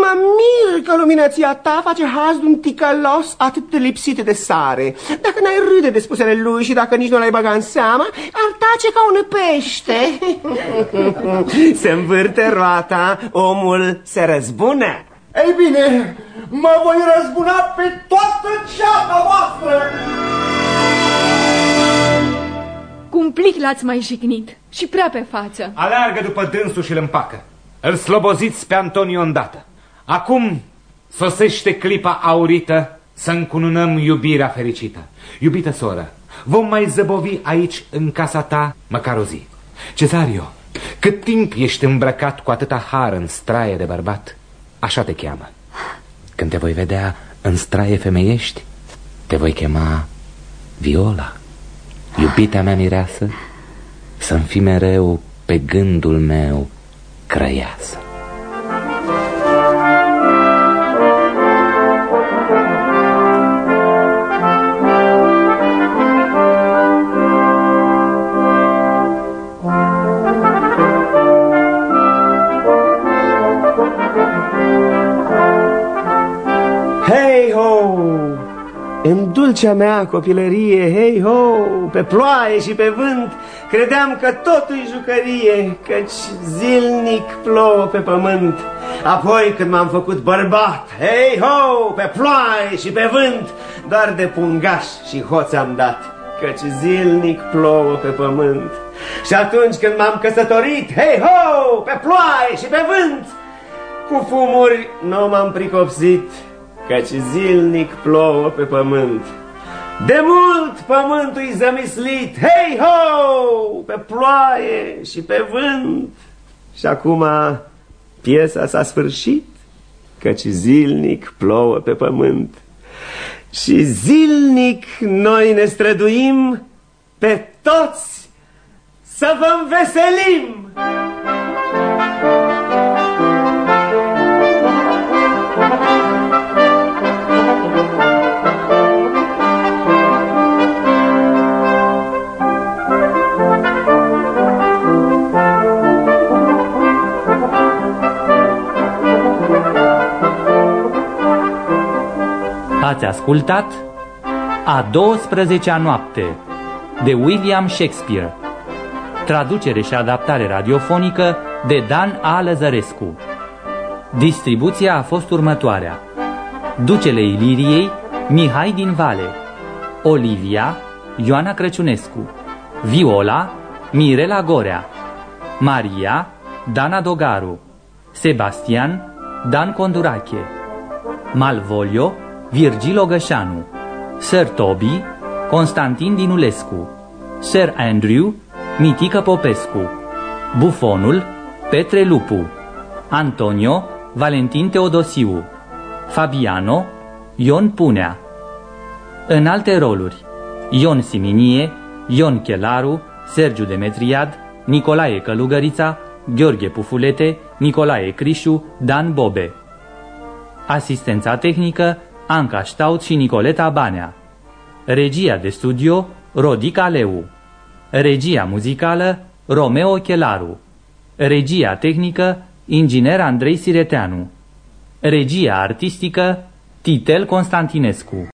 Mă mir că luminația ta face haz de un ticălos atât de lipsit de sare. Dacă n-ai râde de spusele lui și dacă nici nu l-ai băga în seama, ar tace ca un pește. se învârte roata, omul se răzbune. Ei bine, mă voi răzbuna pe toată ceata voastră! Cumplic l-ați mai jignit și prea pe față. Aleargă după dânsul și îl împacă. Îl sloboziți pe Antonio îndată. Acum sosește clipa aurită să încununăm iubirea fericită. Iubită soră, vom mai zăbovi aici în casa ta măcar o zi. Cezario, cât timp ești îmbrăcat cu atâta har în straie de bărbat, așa te cheamă. Când te voi vedea în straie femeiești, te voi chema Viola. Iubita mea mireasă, să-mi fi mereu pe gândul meu crăiasă. Dulcea mea copilărie, hei ho, pe ploaie și pe vânt, credeam că totul e jucărie, căci zilnic plouă pe pământ. Apoi când m-am făcut bărbat, hei ho, pe ploaie și pe vânt, doar de pungaș și hoț am dat, căci zilnic plouă pe pământ. Și atunci când m-am căsătorit, hei ho, pe ploaie și pe vânt, cu fumuri nu m-am pricopsit, căci zilnic plouă pe pământ. De mult pământul-i zămislit, hei ho, pe ploaie și pe vânt. Și acum piesa s-a sfârșit, căci zilnic plouă pe pământ. Și zilnic noi ne străduim pe toți să vă înveselim. Ați ascultat A 12-a noapte de William Shakespeare. Traducere și adaptare radiofonică de Dan A. Lăzărescu. Distribuția a fost următoarea. Ducele Iliriei Mihai din Vale. Olivia Ioana Crăciunescu. Viola Mirela Gorea. Maria Dana Dogaru. Sebastian Dan Condurache. Malvolio Virgil Ogășanu Sir Toby Constantin Dinulescu Sir Andrew Mitică Popescu Bufonul Petre Lupu Antonio Valentin Teodosiu Fabiano Ion Punea În alte roluri Ion Siminie, Ion Chelaru, Sergiu Demetriad, Nicolae Călugărița, Gheorghe Pufulete, Nicolae Crișu, Dan Bobe. Asistența tehnică, Anca Ștaut și Nicoleta Banea. Regia de studio, Rodica Leu. Regia muzicală, Romeo Chelaru. Regia tehnică, inginer Andrei Sireteanu. Regia artistică, Titel Constantinescu.